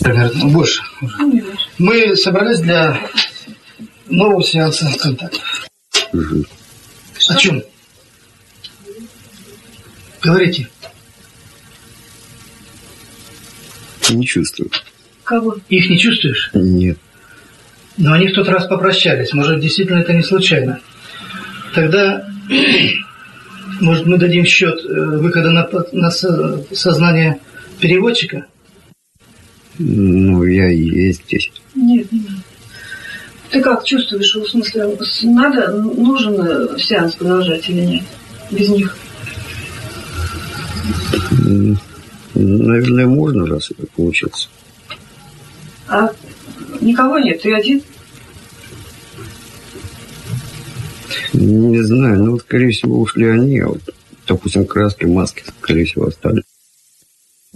Примерно, больше. Мы собрались для нового сеанса контактов. Угу. О чем? Говорите. Не чувствую. Кого? Их не чувствуешь? Нет. Но они в тот раз попрощались. Может, действительно это не случайно. Тогда, может, мы дадим счет э, выхода на, на сознание переводчика? Ну, я и есть здесь. Нет, не надо. Ты как чувствуешь, в смысле, надо, нужен сеанс продолжать или нет? Без них? Наверное, можно, раз это получился. А никого нет, ты один? Не знаю, ну, вот, скорее всего, ушли они, а вот, допустим, краски, маски, скорее всего, остались.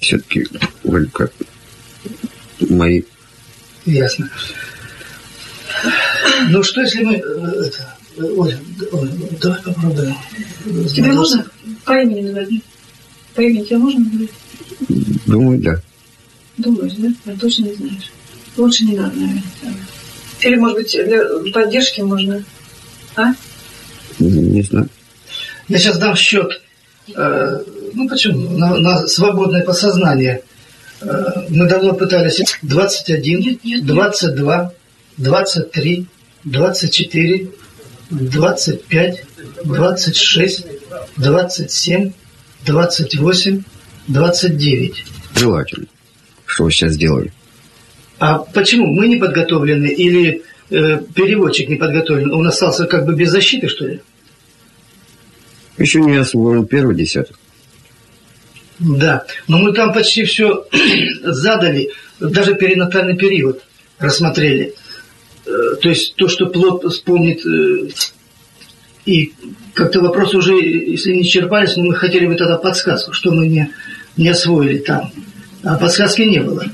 Все-таки, вроде как, мои. Ясно. Ну, что если мы... Э, это, Оля, Оля, давай попробуем. Тебе можно по имени называть? По имени тебе можно говорить? Думаю, да. Думаешь, да? А точно не знаешь. Лучше не надо, наверное. Или, может быть, для поддержки можно, а? Не знаю. Я сейчас дам счет, э, ну почему, на, на свободное подсознание. Э, мы давно пытались 21, нет, нет, 22, 23, 24, 25, 26, 27, 28, 29. Желательно. Что вы сейчас сделали? А почему? Мы не подготовлены или э, переводчик не подготовлен? Он остался как бы без защиты, что ли? Еще не освоен первый десяток. Да, но мы там почти все задали, даже перинатальный период рассмотрели. Э, то есть то, что плод вспомнит, э, и как-то вопросы уже, если не исчерпались, но мы хотели бы тогда подсказку, что мы не, не освоили там. А подсказки не было.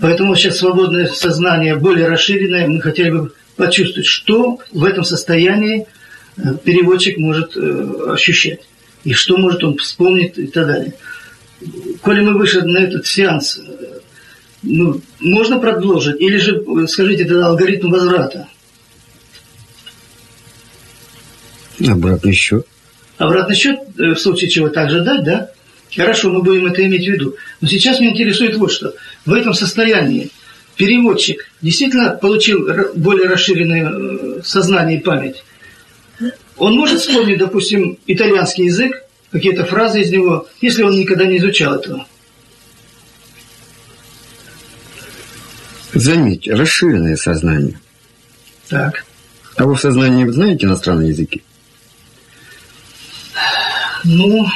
Поэтому сейчас свободное сознание более расширенное, мы хотели бы почувствовать, что в этом состоянии э, переводчик может ощущать, и что может он вспомнить и так далее. Коли мы вышли на этот сеанс, э, ну, можно продолжить, или же, скажите, это алгоритм возврата? Обратный счет. Обратный счет, в случае чего также дать, да? Хорошо, мы будем это иметь в виду. Но сейчас меня интересует вот что. В этом состоянии переводчик действительно получил более расширенное э, сознание и память. Он может вспомнить, допустим, итальянский язык, какие-то фразы из него, если он никогда не изучал этого. Заметьте, расширенное сознание. Так. А вы в сознании знаете иностранные языки? Ну,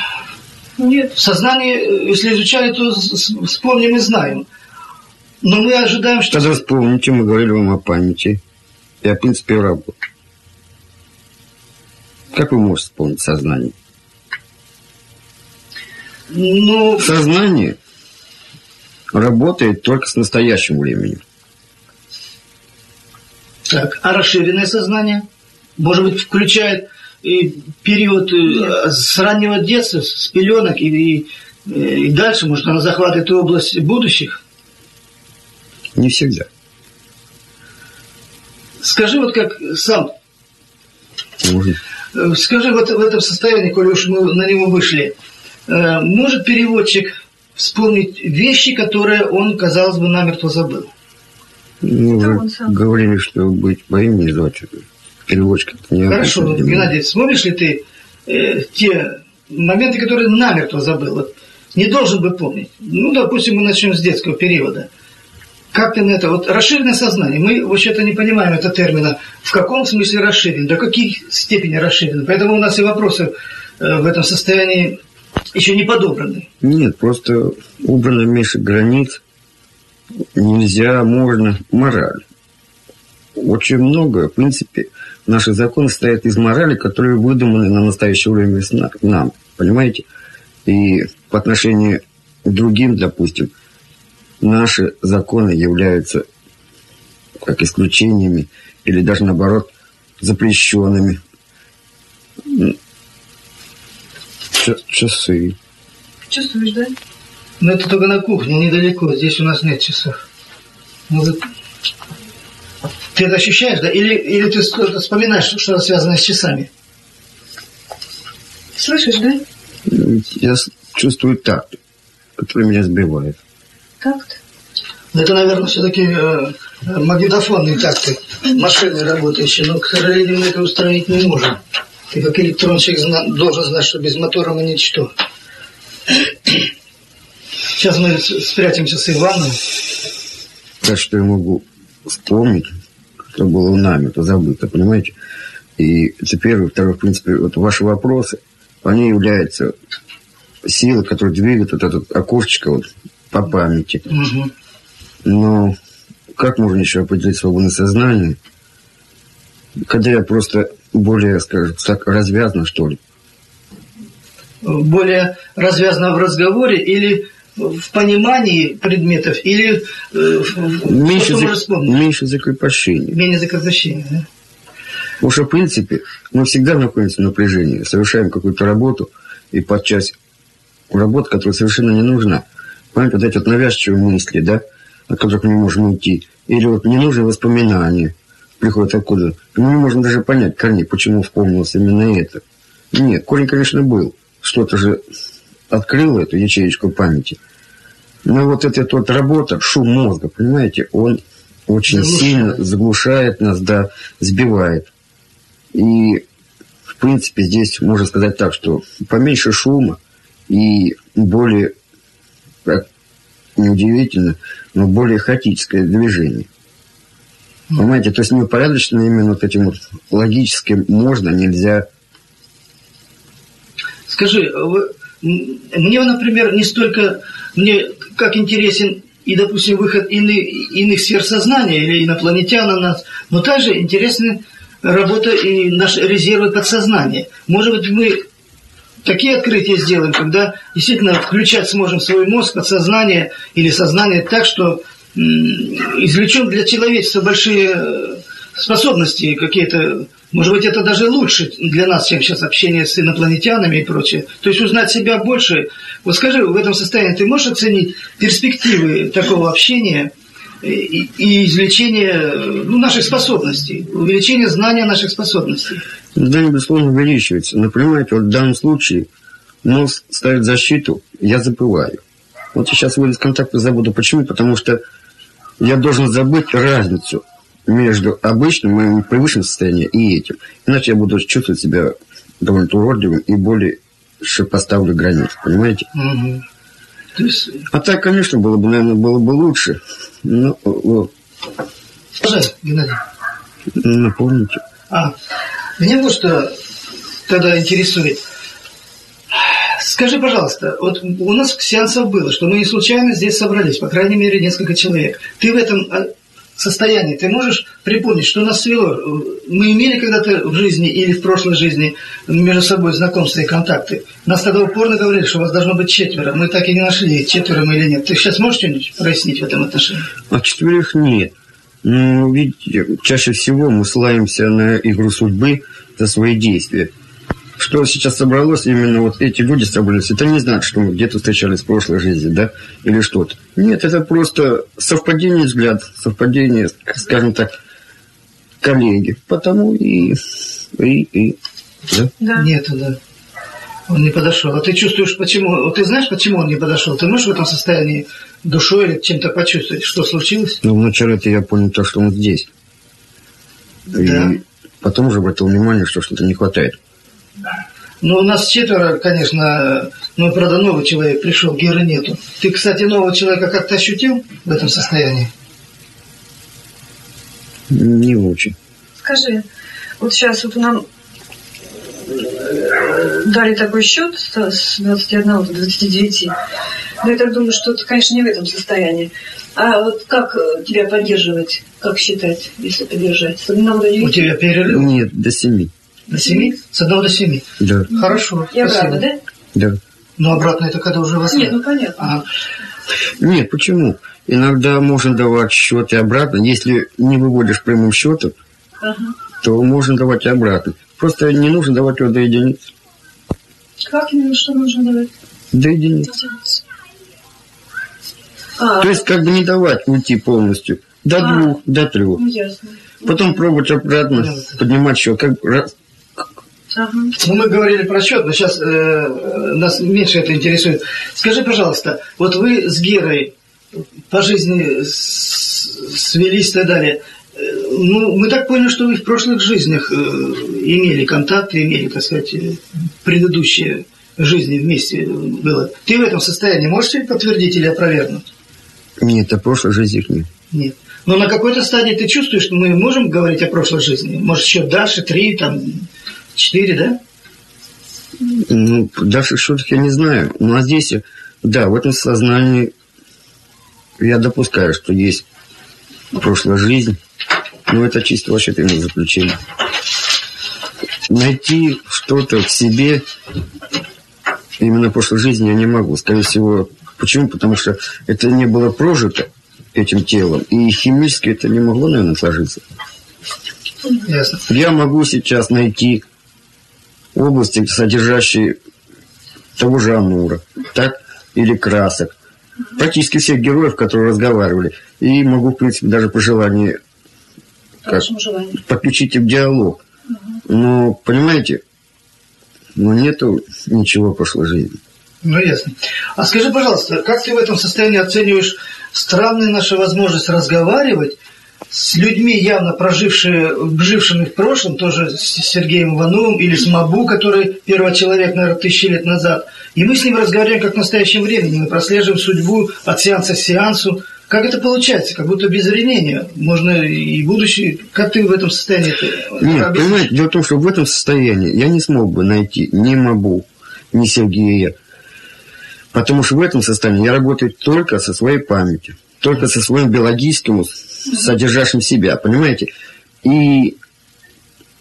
нет, сознание, если изучали, то вспомним и знаем. Но мы ожидаем, что... Тогда вспомните, мы говорили вам о памяти и о принципе работы. Как вы можете вспомнить сознание? Ну... Сознание работает только с настоящим временем. Так, а расширенное сознание? Может быть, включает и период э, с раннего детства, с пеленок и, и, и дальше, может, она захватывает область будущих? Не всегда. Скажи вот как сам. Можно. Э, скажи вот в этом состоянии, коли уж мы на него вышли, э, может переводчик вспомнить вещи, которые он, казалось бы, намертво забыл? Ну, вы говорили, что быть по имени звать переводчик. Не Хорошо, Геннадий, смотришь ли ты э, те моменты, которые намертво забыл? Вот, не должен бы помнить. Ну, допустим, мы начнем с детского периода. Как ты на это? Вот расширенное сознание. Мы вообще-то не понимаем этого термина. В каком смысле расширен? До каких степени расширен? Поэтому у нас и вопросы э, в этом состоянии еще не подобраны. Нет, просто убрано меньше границ. Нельзя, можно. Мораль. Очень много, в принципе, наши законы состоят из морали, которые выдуманы на настоящее время нам, понимаете? И по отношению к другим, допустим, наши законы являются как исключениями или даже наоборот запрещенными. Часы. Чувствуешь, да? Но это только на кухне, недалеко. Здесь у нас нет часов. Ну, ты, это ощущаешь, да? Или, или ты вспоминаешь, что связано с часами? Слышишь, да? Я чувствую такт, который меня сбивает. Такт? Это, наверное, все-таки э, магнитофонные такты машины работающие, но, к сожалению, мы это устранить не можем. Ты как электронщик должен знать, что без мотора мы ничто. Сейчас мы спрячемся с Иваном. Так что я могу вспомнить, что было у нами, это забыто, понимаете? И теперь, второй, в принципе, вот ваши вопросы, они являются силой, которая двигает вот это окошечко вот по памяти. Угу. Но как можно еще определить свободное сознание, когда я просто более, скажем так, развязан, что ли? Более развязано в разговоре или в понимании предметов, или э, меньше, зак... меньше закрепощения. Менее закрепощения, да? Потому что, в принципе, мы всегда находимся в напряжении, совершаем какую-то работу, и подчас работа, которая совершенно не нужна. Понимаете, вот эти вот навязчивые мысли, да, от которых мы можем уйти, или вот ненужные воспоминания приходят откуда Мы не можем даже понять корней, почему вспомнилось именно это. Нет, корень, конечно, был. Что-то же открыло эту ячеечку памяти. Но вот эта вот работа, шум мозга, понимаете, он очень заглушает. сильно заглушает нас, да, сбивает. И, в принципе, здесь можно сказать так, что поменьше шума и более, как неудивительно, но более хаотическое движение. Понимаете, то есть неупорядоченно именно вот этим вот логическим можно, нельзя. Скажи, мне, например, не столько, мне как интересен и, допустим, выход иных, иных сфер сознания или инопланетян на нас, но также интересна работа и наши резервы подсознания. Может быть, мы такие открытия сделаем, когда действительно включать сможем свой мозг, подсознание или сознание так, что извлечем для человечества большие э, способности какие-то. Может быть, это даже лучше для нас, чем сейчас общение с инопланетянами и прочее. То есть узнать себя больше. Вот скажи, в этом состоянии ты можешь оценить перспективы такого общения и, и извлечения ну, наших способностей, увеличение знания наших способностей? Да, безусловно, увеличивается. Понимаете, вот в данном случае мозг ставит защиту, я забываю. Вот сейчас выйду из контакта забуду. Почему? Потому что я должен забыть разницу между обычным моим привычным состоянием и этим. Иначе я буду чувствовать себя довольно уродливым и более поставлю границу, понимаете? Угу. есть... А так, конечно, было бы, наверное, было бы лучше. Но, вот. Пожалуйста, Геннадий. Напомните. А, меня вот что тогда интересует. Скажи, пожалуйста, вот у нас сеансов было, что мы не случайно здесь собрались, по крайней мере, несколько человек. Ты в этом а, состоянии, ты можешь припомнить, что нас свело? Мы имели когда-то в жизни или в прошлой жизни между собой знакомства и контакты. Нас тогда упорно говорили, что у вас должно быть четверо. Мы так и не нашли, четверо мы или нет. Ты сейчас можешь что-нибудь прояснить в этом отношении? А четверых нет. Ну, видите, чаще всего мы ссылаемся на игру судьбы за свои действия что сейчас собралось, именно вот эти люди собрались, это не значит, что мы где-то встречались в прошлой жизни, да, или что-то. Нет, это просто совпадение взгляд, совпадение, скажем так, коллеги. Потому и... и, и да? да. Нет, да. Он не подошел. А ты чувствуешь, почему? Вот ты знаешь, почему он не подошел? Ты можешь в этом состоянии душой или чем-то почувствовать, что случилось? Ну, вначале это я понял то, что он здесь. Да. И потом уже обратил внимание, что что-то не хватает. Ну, у нас четверо, конечно, но, правда, новый человек пришел, Геры нету. Ты, кстати, нового человека как-то ощутил в этом состоянии? Не очень. Скажи, вот сейчас вот нам дали такой счет с 21 до 29. Но я так думаю, что ты, конечно, не в этом состоянии. А вот как тебя поддерживать, как считать, если поддержать? С 1 до 9? У тебя перерыв? Нет, до 7. До семи? С одного до семи? Да. Хорошо. И обратно, да? Да. Но обратно это когда уже вас нет? ну понятно. Ага. Нет, почему? Иногда можно давать счет и обратно. Если не выводишь прямым счетом, ага. то можно давать и обратно. Просто не нужно давать его до единиц. Как именно что нужно давать? До единиц. А, то есть как бы не давать уйти полностью До А. двух, до трех. Ну, ясно. Потом пробовать обратно, поднимать счет. Как, раз- Ага. Ну, мы говорили про счет, но сейчас э, нас меньше это интересует. Скажи, пожалуйста, вот вы с Герой по жизни свелись и так далее. Э, Ну, мы так поняли, что вы в прошлых жизнях э, имели контакты, имели, так сказать, э, предыдущие жизни вместе было. Ты в этом состоянии можешь подтвердить или опровергнуть? Нет, о прошлой жизни нет. Нет. Но на какой-то стадии ты чувствуешь, что мы можем говорить о прошлой жизни? Может, еще дальше, три, там, четыре, да? Ну, дальше счетов я не знаю. Ну, а здесь, да, в этом сознании я допускаю, что есть прошлая жизнь. Но это чисто именно заключение. Найти что-то в себе именно прошлой жизни я не могу. Скорее всего, почему? Потому что это не было прожито этим телом. И химически это не могло, наверное, сложиться. Ясно. Я могу сейчас найти области, содержащие того же Амура, так, или красок. Практически всех героев, которые разговаривали. И могу, в принципе, даже по желанию Как? подключить их в диалог. Но, понимаете, ну, нету ничего прошлой жизни. Ну, ясно. А скажи, пожалуйста, как ты в этом состоянии оцениваешь странную нашу возможность разговаривать с людьми, явно прожившие, жившими в прошлом, тоже с Сергеем Ивановым или с Мабу, который первый человек, наверное, тысячи лет назад. И мы с ним разговариваем как в настоящем времени. Мы прослеживаем судьбу от сеанса к сеансу. Как это получается? Как будто без изменения. Можно и будущее. Как ты в этом состоянии? Нет, понимаете, дело в том, что в этом состоянии я не смог бы найти ни Мабу, ни Сергея. Потому что в этом состоянии я работаю только со своей памятью, только со своим биологическим, содержащим себя, понимаете? И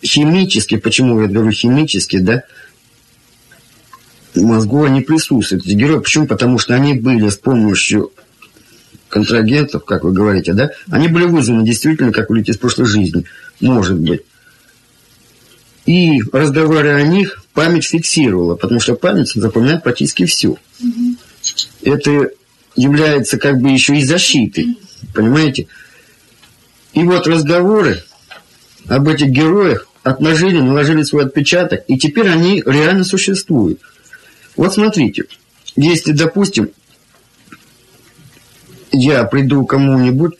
химически, почему я говорю химически, да, в мозгу они присутствуют, эти герои. Почему? Потому что они были с помощью контрагентов, как вы говорите, да, они были вызваны действительно, как говорите, из прошлой жизни. Может быть. И разговаривая о них, память фиксировала, потому что память запоминает практически все. Это является как бы еще и защитой, понимаете? И вот разговоры об этих героях отложили, наложили свой отпечаток, и теперь они реально существуют. Вот смотрите, если, допустим, я приду кому-нибудь,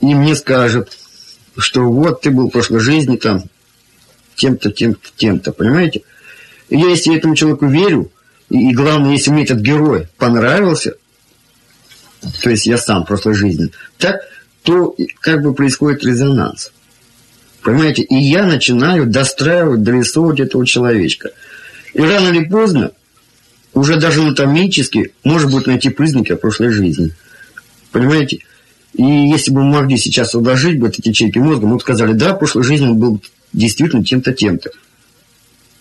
и мне скажут, что вот ты был в прошлой жизни там тем-то, тем-то, тем-то, понимаете? И я, если этому человеку верю, и, и главное, если мне этот герой понравился, то есть я сам в прошлой жизни, так, то как бы происходит резонанс. Понимаете? И я начинаю достраивать, дорисовывать этого человечка. И рано или поздно, уже даже анатомически, может быть найти признаки о прошлой жизни. Понимаете? И если бы мы могли сейчас уложить бы эти ячейки мозга, мы бы сказали, да, в прошлой жизни он был действительно тем-то, тем-то.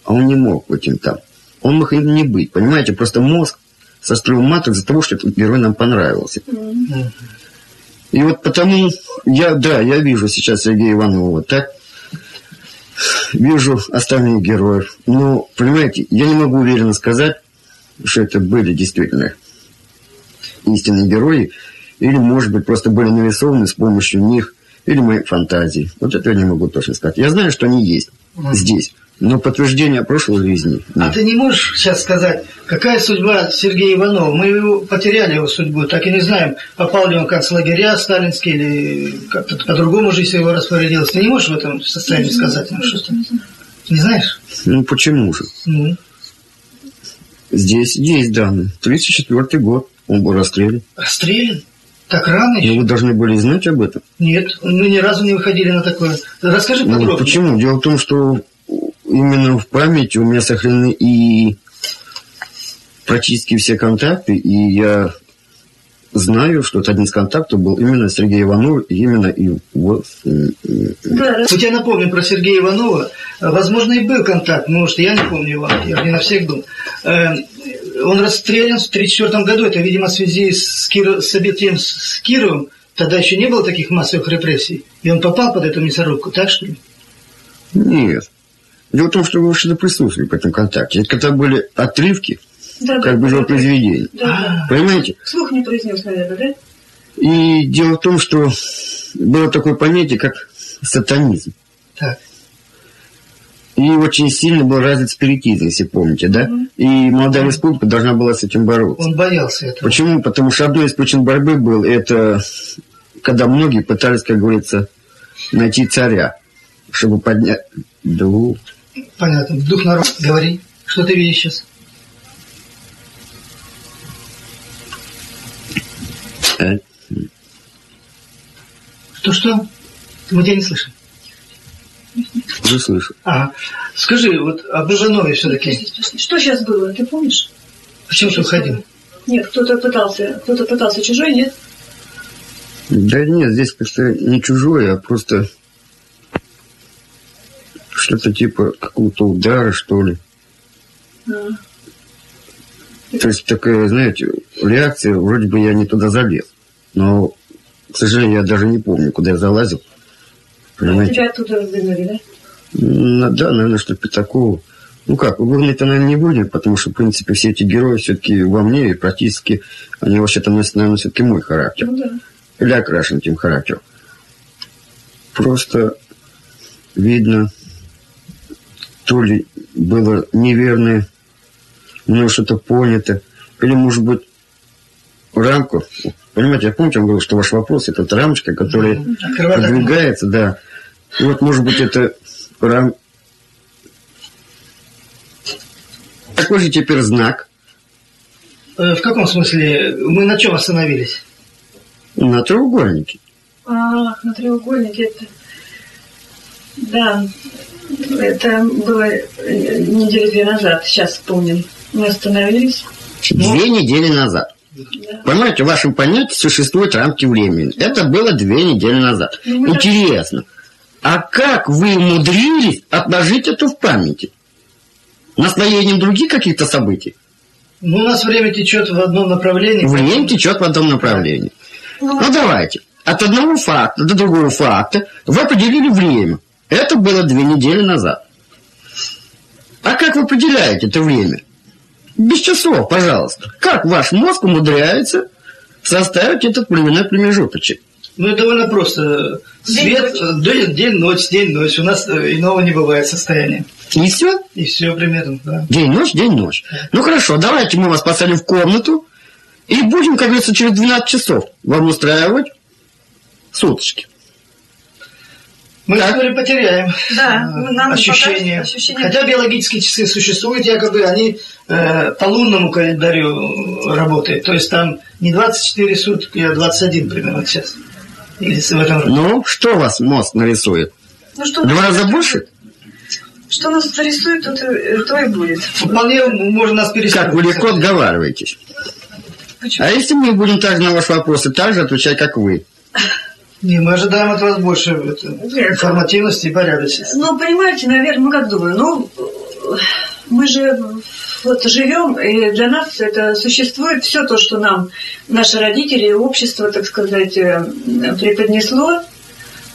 А он не мог быть им там. Он мог им не быть. Понимаете? Просто мозг состроил матрицу из-за того, что этот герой нам понравился. И вот потому я, да, я вижу сейчас Сергея Иванова, так? Вижу остальных героев. Но, понимаете, я не могу уверенно сказать, что это были действительно истинные герои, или, может быть, просто были нарисованы с помощью них, или моей фантазии. Вот это я не могу точно сказать. Я знаю, что они есть здесь, но подтверждения прошлой жизни А нет. ты не можешь сейчас сказать, какая судьба Сергея Иванова? Мы его, потеряли его судьбу, так и не знаем, попал ли он в концлагеря сталинские или как-то по-другому жизнь его распорядилась. Ты не можешь в этом состоянии сказать нам что-то? Не знаешь? Ну, почему же? Ну, Здесь есть данные. 34 год он был расстрелян. расстрелян? Так рано Но еще? вы должны были знать об этом. Нет, мы ни разу не выходили на такое. Расскажи Ну, подробнее. почему? Дело в том, что именно в памяти у меня сохранены и практически все контакты, и я знаю, что это один из контактов был именно Сергей Иванов, и именно и вот, м, Да, Вот я напомню про Сергея Иванова. Возможно, и был контакт, может, я не помню его, я не на всех думал. Э, Он расстрелян в 1934 году, это, видимо, в связи с, Киро- с событием с Кировым. Тогда еще не было таких массовых репрессий. И он попал под эту мясорубку, так что ли? Нет. Дело в том, что вы вообще-то присутствовали по этому контакте. Это когда были отрывки, да, как да, бы да, его да. Да, да. Понимаете? Слух не произнес, наверное, да? И дело в том, что было такое понятие, как сатанизм. Так. И очень сильно был развит спиритизм, если помните, да? И молодая республика должна была с этим бороться. Он боялся этого. Почему? Потому что одной из причин борьбы был это, когда многие пытались, как говорится, найти царя, чтобы поднять... Да, Понятно. Дух народ, говори. Что ты видишь сейчас? Что-что? Мы тебя не слышим. уже слышу. Ага. Скажи, вот об Иванове все-таки. Что сейчас было, ты помнишь? Почему ты уходил? Нет, кто-то пытался, кто-то пытался чужой, нет? Да нет, здесь как-то не чужое, а просто что-то типа какого-то удара, что ли. А, То есть такая, знаете, реакция, вроде бы я не туда залез. Но, к сожалению, я даже не помню, куда я залазил. Понимаете? Тебя оттуда выгнали, да? Да, наверное, что Пятакову. Ну как, выгнать-то, наверное, не будем, потому что, в принципе, все эти герои все-таки во мне, и практически они вообще-то наверное, все-таки мой характер. Ну да. Или окрашен этим характером. Просто видно, то ли было неверное, мною что-то понято, или, может быть, рамку. Понимаете, я помню, я говорил, что ваш вопрос это вот рамочка, которая Кровоток. продвигается, да. И вот, может быть, это рам... Какой же теперь знак Э, В каком смысле? Мы на чем остановились? на треугольнике? А, на треугольнике это... Да, это было э, недели две назад, сейчас вспомним. Мы остановились. Две недели назад. Да. Понимаете, в вашем понятии существуют рамки времени. Это было две недели назад. Ну, да. Интересно, а как вы умудрились отложить это в памяти? Наслоением других каких-то событий? Ну, у нас время течет в одном направлении. Время течет в одном направлении. Ну, Ну давайте. От одного факта до другого факта вы определили время. Это было две недели назад. А как вы определяете это время? Без часов, пожалуйста. Как ваш мозг умудряется составить этот временной промежуточек? Ну, это довольно просто. Свет, э, день, день, ночь, день, ночь. У нас э, иного не бывает состояния. И все? И все примерно, да. День, ночь, день, ночь. Ну хорошо, давайте мы вас посадим в комнату и будем, как говорится, через 12 часов вам устраивать суточки. Мы Так. вскоре потеряем Да, э, нам ощущение. ощущение. Хотя биологические часы существуют, якобы они э, по лунному календарю работают. То есть там не 24 сутки, а 21 примерно сейчас. Или в этом роде. Ну, что у вас мозг нарисует? Ну, что, Два раза больше? что нас нарисует, то, и- то и будет. Вполне можно нас перестать. Как вы легко отговариваетесь. Почему? А если мы будем также на ваши вопросы так же отвечать, как вы? Не, мы ожидаем от вас больше это, информативности и порядочности. Ну, понимаете, наверное, ну как думаю, ну, мы же вот живем, и для нас это существует все то, что нам наши родители и общество, так сказать, э, преподнесло.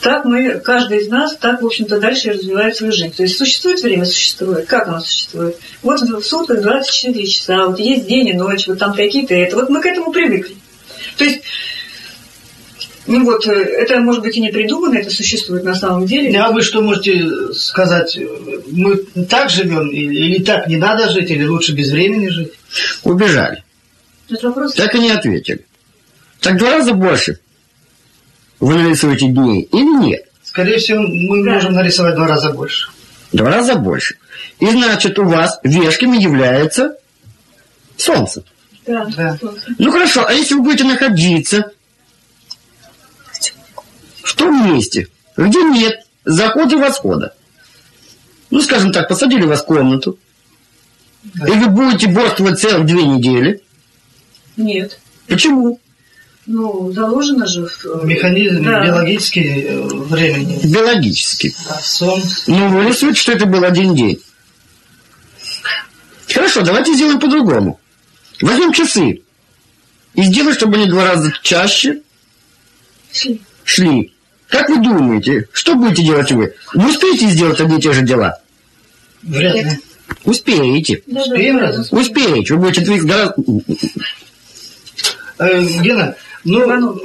Так мы, каждый из нас, так, в общем-то, дальше развивает свою жизнь. То есть существует время, существует. Как оно существует? Вот в сутках 24 часа, вот есть день и ночь, вот там такие-то это. Вот мы к этому привыкли. То есть, ну вот, э, это может быть и не придумано, это существует на самом деле. А вы что можете сказать? Мы так живем или, так не надо жить, или лучше без времени жить? Убежали. Этот вопрос... Так и не ответили. Так два раза больше вы нарисуете дней или нет? Скорее всего, мы Да. можем нарисовать два раза больше. Два раза больше. И значит, у вас вешками является солнце. Да, Да. солнце. Ну хорошо, а если вы будете находиться в том месте, где нет захода и восхода, ну, скажем так, посадили вас в комнату, Да. и вы будете борствовать целых две недели, Нет. почему? Ну, заложено же в... Механизм Да. биологический э, времени. Биологически. Да, сон. Ну, вы рисуете, что это был один день. Хорошо, давайте сделаем по-другому. Возьмем часы и сделаем, чтобы они два раза чаще Шли. шли. Как вы думаете, что будете делать вы? Вы успеете сделать одни и те же дела? Вряд ли. Успеете. Да, Успеем да. Успеете. Вы будете двигаться гораздо... Э, Гена, Ну, Иванов.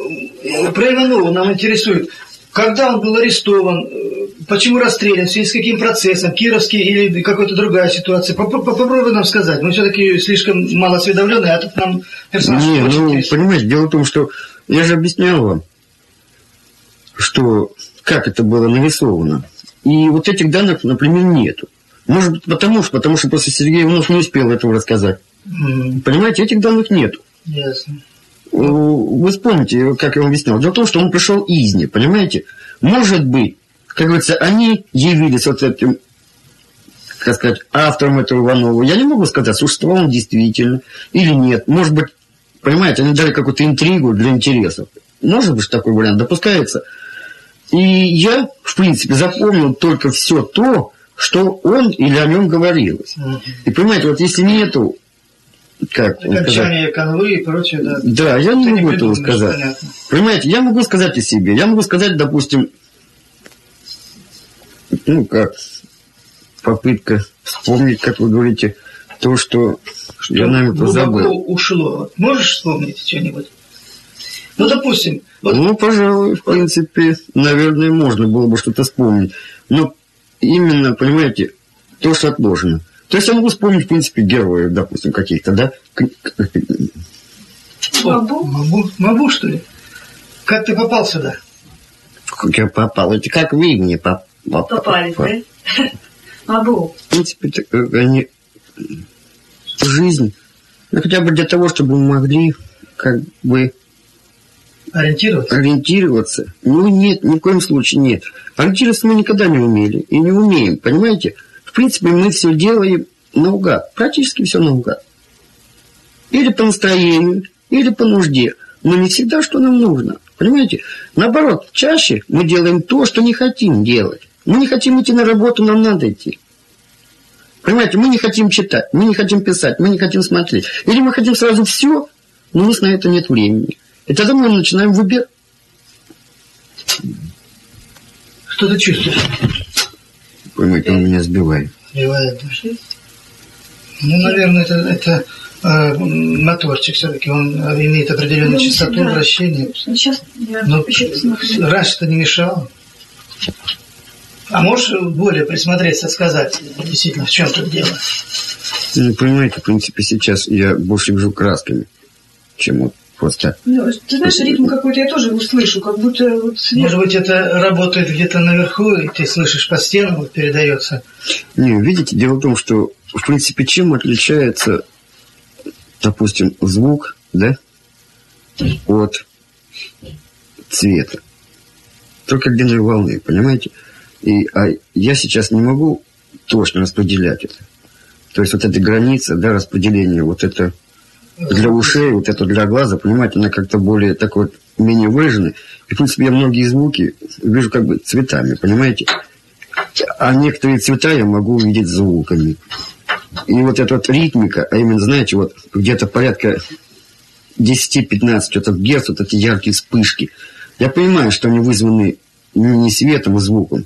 про Иванова нам интересует. Когда он был арестован, э, почему расстрелян, в связи с каким процессом, Кировский или какая-то другая ситуация? Попро- Попробуй нам сказать. Мы все-таки слишком мало осведомленные, а тут нам персонаж Не, ну, интересует. понимаете, дело в том, что я же объяснял вам, что как это было нарисовано. И вот этих данных, например, нету. Может быть, потому что, потому что просто Сергей Иванов не успел этого рассказать. М, Понимаете, этих данных нету. Ясно. Вы вспомните, как я вам объяснял. Дело в том, что он пришел изни, понимаете? Может быть, как говорится, они явились вот этим, как сказать, автором этого Иванова. Я не могу сказать, существовал он действительно или нет. Может быть, понимаете, они дали какую-то интригу для интересов. Может быть, такой вариант допускается. И я, в принципе, запомнил только все то, что он или о нем говорилось. Мгм. И понимаете, вот если нету, как Окончание конвы и прочее, да. да, я не могу этого сказать. понятно. Понимаете, я могу сказать о себе. Я могу сказать, допустим, ну как, попытка вспомнить, как вы говорите, то, что я, наверное, забыл. ушло. Можешь вспомнить что-нибудь? Ну, допустим, вот Ну, пожалуй, в принципе, наверное, можно было бы что-то вспомнить. Но именно, понимаете, то, что отложено. То есть я могу вспомнить, в принципе, героев, допустим, каких-то, да? Могу? Могу, могу, что ли? Как ты попал сюда? Как я попал. Это как вы мне поп- поп- Попали, поп- да? Могу. В принципе, так, э, они... Жизнь, ну, хотя бы для того, чтобы мы могли как бы Ориентироваться? ориентироваться. Ну, нет, ни в коем случае нет. Ориентироваться мы никогда не умели и не умеем, понимаете? В принципе, мы все делаем наугад, практически все наугад. Или по настроению, или по нужде. Но не всегда, что нам нужно. Понимаете? Наоборот, чаще мы делаем то, что не хотим делать. Мы не хотим идти на работу, нам надо идти. Понимаете, мы не хотим читать, мы не хотим писать, мы не хотим смотреть. Или мы хотим сразу все, но у нас на это нет времени. И тогда мы начинаем выбирать. Что ты чувствуешь? Понимаете, он меня сбивает. Сбивает, да. Ну, наверное, это, это э, моторчик все-таки. Он имеет определенную Ну, частоту да. вращения. Сейчас я Но еще посмотрю. раньше это не мешало. А можешь более присмотреться, сказать, действительно, в чем тут дело? Ну, понимаете, в принципе, сейчас я больше вижу красками, чем вот просто... Ну, ты знаешь, ритм какой-то я тоже услышу, как будто вот. Может быть, это работает где-то наверху, и ты слышишь по стенам, вот передается. Не, видите, дело в том, что, в принципе, чем отличается, допустим, звук, да, от цвета? Только длиной волны, понимаете? И, а я сейчас не могу точно распределять это. То есть вот эта граница, да, распределения, вот это для ушей, вот это для глаза, понимаете, она как-то более такой вот менее выраженная. И, в принципе, я многие звуки вижу как бы цветами, понимаете? А некоторые цвета я могу увидеть звуками. И вот эта вот ритмика, а именно, знаете, вот где-то порядка 10-15 вот этот герц, вот эти яркие вспышки. Я понимаю, что они вызваны не светом, а звуком.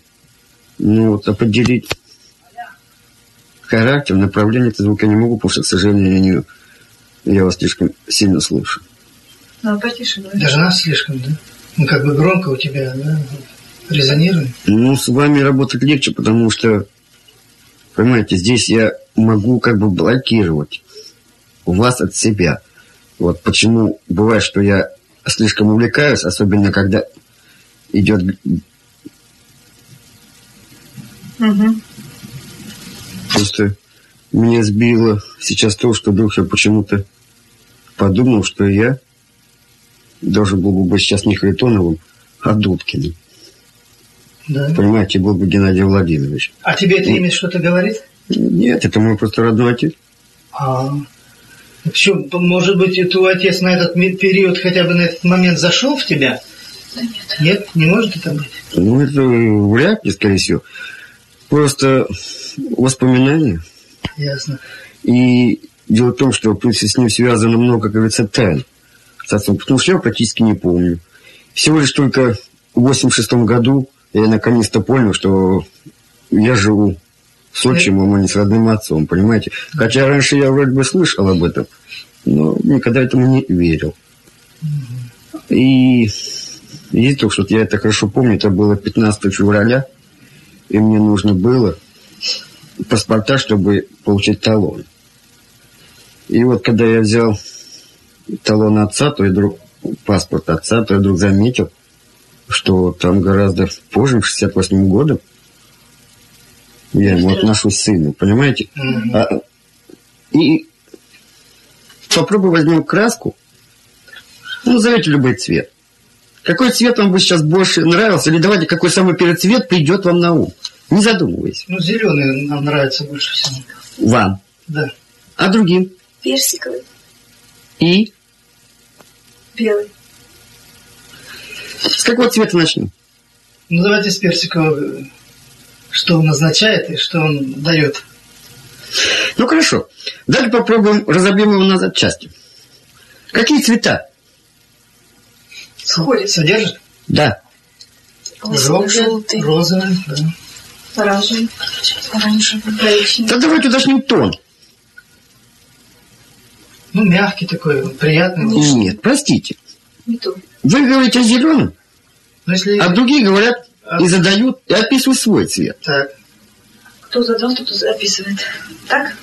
Но вот определить характер, направление этого звука я не могу, потому что, к сожалению, я, не, я вас слишком сильно слышу. Ну, потише говори. Даже нас слишком, да? Мы как бы громко у тебя, да, резонируем. Ну, с вами работать легче, потому что, понимаете, здесь я могу как бы блокировать вас от себя. Вот почему бывает, что я слишком увлекаюсь, особенно когда идет Мгм. просто меня сбило сейчас то, что вдруг я почему-то подумал, что я должен был бы быть сейчас не Харитоновым, а Дудкиным. Да. Понимаете, был бы Геннадий Владимирович. А тебе это имя что-то говорит? Нет, это мой просто родной отец. А, что, может быть, твой отец на этот период, хотя бы на этот момент зашел в тебя? Да нет. Нет, не может это быть. Ну, это вряд ли, скорее всего. Просто воспоминания. Ясно. И дело в том, что, в с ним связано много, как говорится, тайн. Потому что я практически не помню. Всего лишь только в 86 году я наконец-то понял, что я живу с отчимом, а не с родным отцом, понимаете? Хотя раньше я вроде бы слышал об этом, но никогда этому не верил. И есть то, что я это хорошо помню, это было 15 февраля, и мне нужно было паспорта, чтобы получить талон. И вот когда я взял талон отца, то я вдруг паспорт отца, то я вдруг заметил, что там гораздо позже, 68 годом, я ему отношусь сыну, понимаете? Мгм. А, и попробуй возьмем краску, ну, назовите любой цвет. Какой цвет вам бы сейчас больше нравился? Или давайте, какой самый первый цвет придет вам на ум? Не задумываясь. Ну, зеленый нам нравится больше всего. Вам. Да. А другим? Персиковый, И? белый. С какого цвета начнем? Ну, давайте с персикового, что он назначает и что он дает. Ну, хорошо. Давайте попробуем, разобьем его на части. Какие цвета? Сходит. Содержит? Да. Розовый, желтый, розовый, да. оранжевый, оранжевый. Так давайте уточним тон. Ну, мягкий такой, приятный. Нет, простите. Не то. Вы говорите о зеленом, Но если... а другие говорят и задают, и описывают свой цвет. Так, Кто задал, тот и записывает. Так?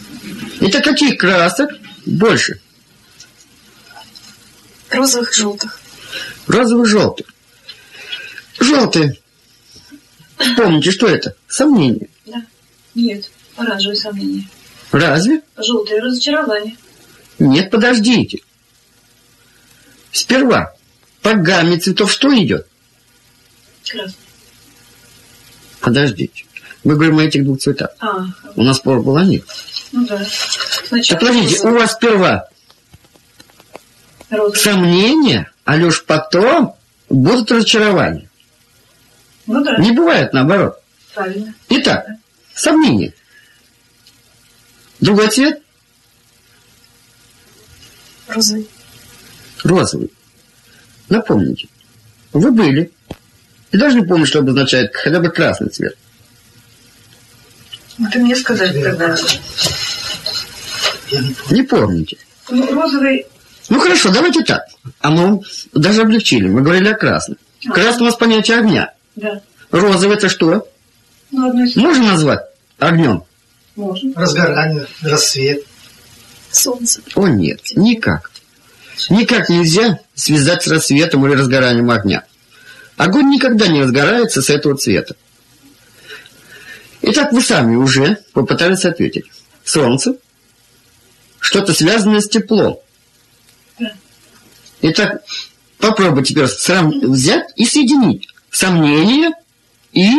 Итак, каких красок больше? Розовых и желтых. Розовый, желтый. Желтый. Помните, что это? Сомнение. Да. Нет. Оранжевые сомнения. Разве? Желтое разочарование. Нет, подождите. Сперва по гамме цветов что идет? Красный. Подождите. Мы говорим о этих двух цветах. А, У нас спор был о них. ну да. Сначала подождите, у вас сперва розовый. сомнения, а лишь потом будут разочарования. Ну да, Не бывает наоборот. правильно. Итак, сомнения. Другой цвет? Розовый. Розовый. Напомните, вы были и должны помнить, что обозначает хотя бы красный цвет. Ты мне сказать тогда. я не помню. Не помните. Ну, розовый, Ну хорошо, давайте так. А мы даже облегчили. Мы говорили о красном. Красный у нас понятие огня. да. Розовый это что? Ну, одно из... Можно назвать огнем? Можно. Разгорание, рассвет. Солнце. О нет, никак. Никак нельзя связать с рассветом или разгоранием огня. Огонь никогда не разгорается с этого цвета. Итак, вы сами уже попытались ответить. Солнце. Что-то связанное с теплом. Итак, попробуй теперь срав- взять и соединить сомнение и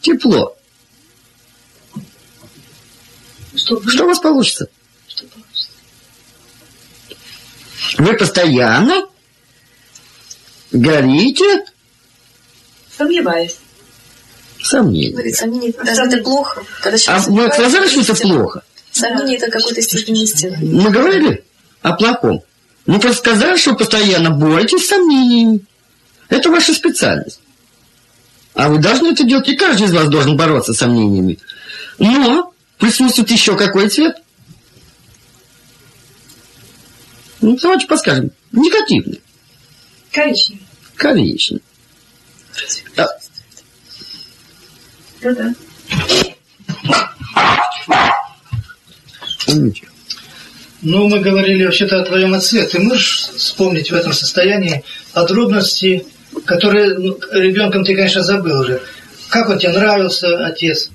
тепло. Что? Что у вас получится? Что получится? Вы постоянно горите Сомневаюсь. сомнением. Говорит, сомнение, даже это плохо. Когда А мы сказали, что это плохо? Сомнение это какой-то степени истины. Мы говорили о плохом. Мы просто сказали, что постоянно боретесь с сомнениями. Это ваша специальность. А вы должны это делать, и каждый из вас должен бороться с сомнениями. Но присутствует еще какой цвет? Ну, давайте подскажем. Негативный. Коричневый. Коричневый. А, Да-да. помните? Ну, мы говорили вообще-то о твоем отце. Ты можешь вспомнить в этом состоянии подробности, которые ну, ребенком ты, конечно, забыл уже. Как он тебе нравился, отец?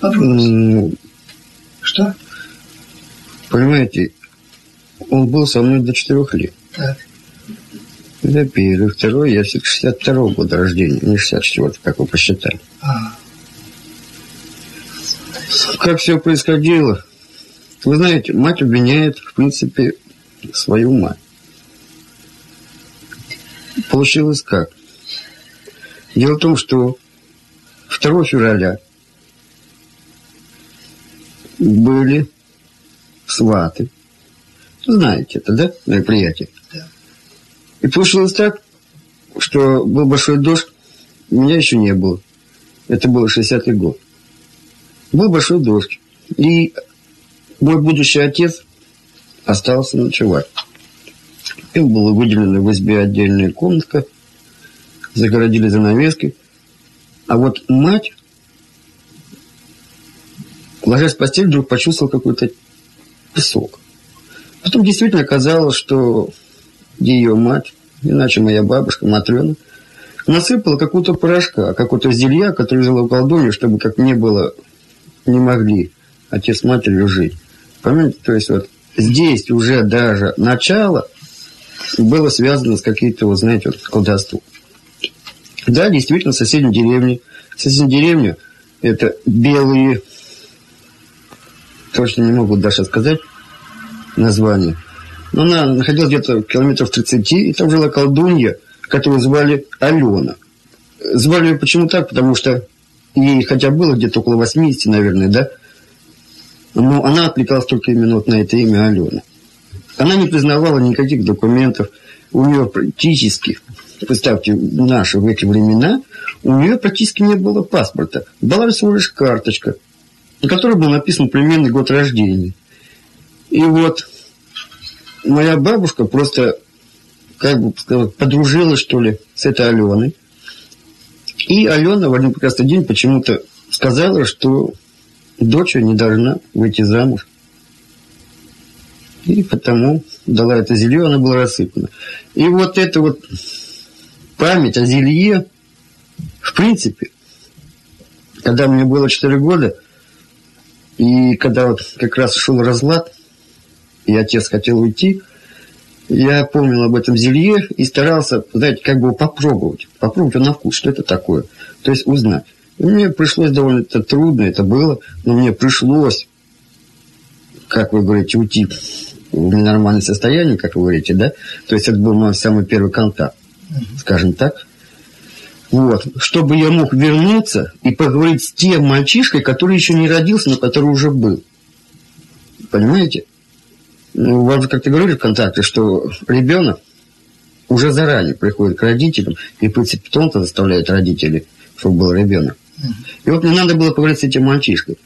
Подробности. Ну, Что? понимаете, он был со мной до четырех лет. Так. Это первый. Второй, я 62 года рождения, не 64 как вы посчитали. А, Как все происходило? Вы знаете, мать обвиняет, в принципе, свою мать. Получилось как? Дело в том, что 2 февраля были сваты. Знаете это, да, мероприятие? Да. И получилось так, что был большой дождь, меня еще не было. Это был 60-й год. Был большой дождь. И мой будущий отец остался ночевать. Им было выделено в избе отдельная комнатка, загородили занавески. А вот мать, ложась в постель, вдруг почувствовал какой-то песок. Потом действительно оказалось, что ее мать, иначе моя бабушка Матрена, насыпала какого-то порошка, какого-то зелья, который взяла в колдунью, чтобы как не было, не могли отец с матерью жить. Понимаете, то есть вот здесь уже даже начало было связано с каким-то, вот знаете, вот колдовством. Да, действительно, соседней деревне. Соседняя деревня – это белые, точно не могу даже сказать название. Но она находилась где-то километров 30, и там жила колдунья, которую звали Алена. Звали ее почему так? Потому что ей хотя было где-то около 80, наверное, да? Но она отвлекалась только именно вот на это имя Алена. Она не признавала никаких документов. У нее практически, представьте, наши в эти времена, у нее практически не было паспорта. Была всего лишь карточка, на которой был написан примерный год рождения. И вот моя бабушка просто, как бы сказать, подружилась, что ли, с этой Аленой. И Алена в один прекрасный день почему-то сказала, что дочь не должна выйти замуж. И потому дала это зелье, оно было рассыпано. И вот эта вот память о зелье, в принципе, когда мне было 4 года, и когда вот как раз шел разлад, и отец хотел уйти, я помнил об этом зелье и старался, знаете, как бы попробовать. Попробовать на вкус, что это такое. То есть узнать. И мне пришлось довольно -то трудно, это было, но мне пришлось, как вы говорите, уйти в ненормальное состояние, как вы говорите, да? То есть это был мой самый первый контакт, скажем так. Вот. Чтобы я мог вернуться и поговорить с тем мальчишкой, который еще не родился, но который уже был. Понимаете? Ну, же как-то говорили в контакте, что ребенок уже заранее приходит к родителям, и, в принципе, он-то заставляет родителей, чтобы был ребенок. И вот мне надо было поговорить с этим мальчишкой.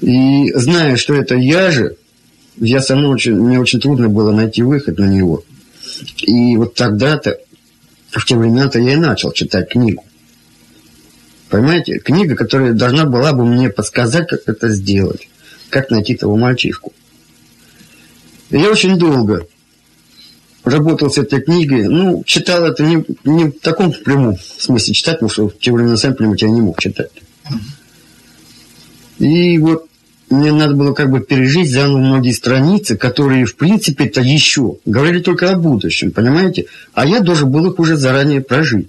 И зная, что это я же, я мной очень, мне очень трудно было найти выход на него. И вот тогда-то, в те времена-то я и начал читать книгу. Понимаете? Книга, которая должна была бы мне подсказать, как это сделать. Как найти того мальчишку. Я очень долго работал с этой книгой. Ну, читал это не, не в таком прямом смысле читать, потому что в те времена сам понимаете, я не мог читать. И вот мне надо было как бы пережить заново многие страницы, которые, в принципе-то еще говорили только о будущем, понимаете? А я должен был их уже заранее прожить.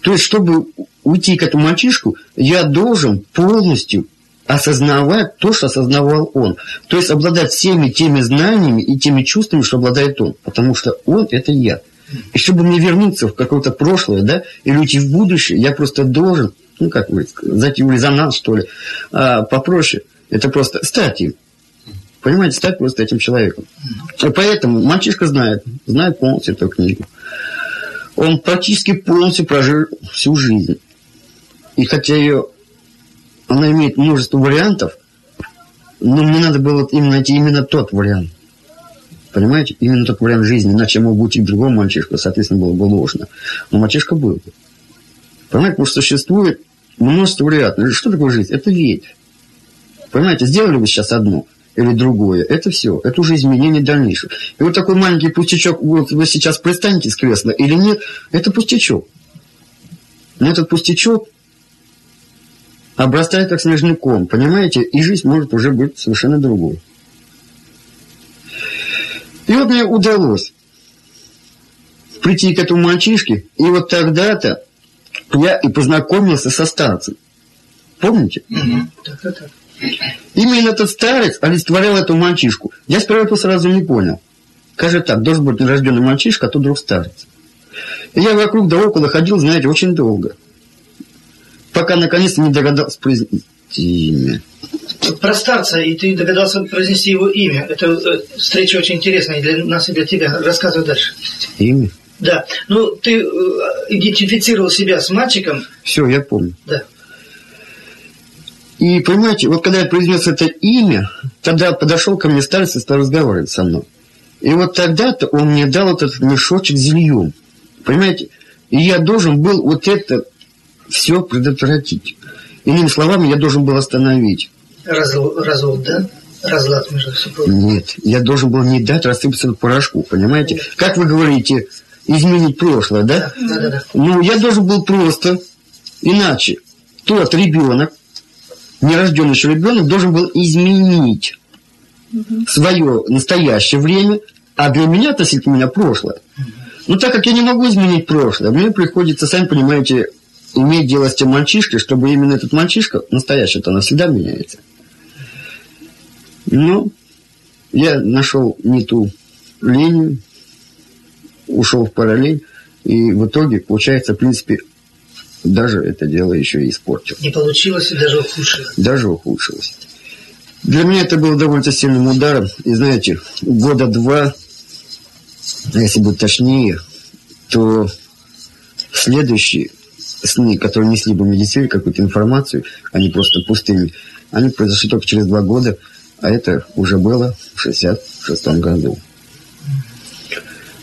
То есть, чтобы уйти к этому мальчишку, я должен полностью осознавать то, что осознавал он. То есть обладать всеми теми знаниями и теми чувствами, что обладает он. Потому что он – это я. И чтобы мне вернуться в какое-то прошлое, да, или уйти в будущее, я просто должен, ну, как вы зайти в резонанс, что ли, а, попроще. Это просто стать им. Понимаете, стать просто этим человеком. И поэтому мальчишка знает, знает полностью эту книгу. Он практически полностью прожил всю жизнь. И хотя ее она имеет множество вариантов, но мне надо было именно найти именно тот вариант. Понимаете? Именно тот вариант жизни. Иначе мог бы уйти к другому мальчишку, соответственно, было бы ложно. Но мальчишка был бы. Понимаете, потому что существует множество вариантов. Что такое жизнь? Это ветвь. Понимаете, сделали бы сейчас одно или другое, это все, это уже изменение дальнейшего. И вот такой маленький пустячок, вот вы сейчас пристанете с кресла или нет, это пустячок. Но этот пустячок обрастает как снежный ком, понимаете? И жизнь может уже быть совершенно другой. И вот мне удалось прийти к этому мальчишке, и вот тогда-то я и познакомился со старцем. Помните? Угу. Именно этот старец олицетворял эту мальчишку. Я сперва это сразу не понял. Скажет так, должен быть нерожденный мальчишка, а то вдруг старец. И я вокруг да около ходил, знаете, очень долго пока наконец-то не догадался произнести имя. Про старца, и ты догадался произнести его имя. Это э, встреча очень интересная для нас и для тебя. Рассказывай дальше. Имя? Да. Ну, ты э, идентифицировал себя с мальчиком. Все, я помню. Да. И понимаете, вот когда я произнес это имя, тогда подошел ко мне старец и стал разговаривать со мной. И вот тогда-то он мне дал вот этот мешочек с зельем. Понимаете? И я должен был вот это все предотвратить. Иными словами, я должен был остановить. Разл- развод, да? Разлад между супругами. Нет, я должен был не дать рассыпаться по порошку, понимаете? Как вы говорите, изменить прошлое, да? Да, да, да. Ну, я должен был просто иначе. Тот ребенок, нерожденный еще ребенок, должен был изменить свое настоящее время, а для меня относительно меня прошлое. Но так как я не могу изменить прошлое, мне приходится, сами понимаете, иметь дело с тем мальчишкой, чтобы именно этот мальчишка, настоящий-то навсегда меняется. Ну, я нашел не ту линию, ушел в параллель, и в итоге, получается, в принципе, даже это дело еще и испортил. Не получилось и даже ухудшилось. Даже ухудшилось. Для меня это было довольно сильным ударом. И знаете, года два, если быть точнее, то следующие сны, которые несли бы мне действительно какую-то информацию, они просто пустыми, они произошли только через два года, а это уже было в 66 году.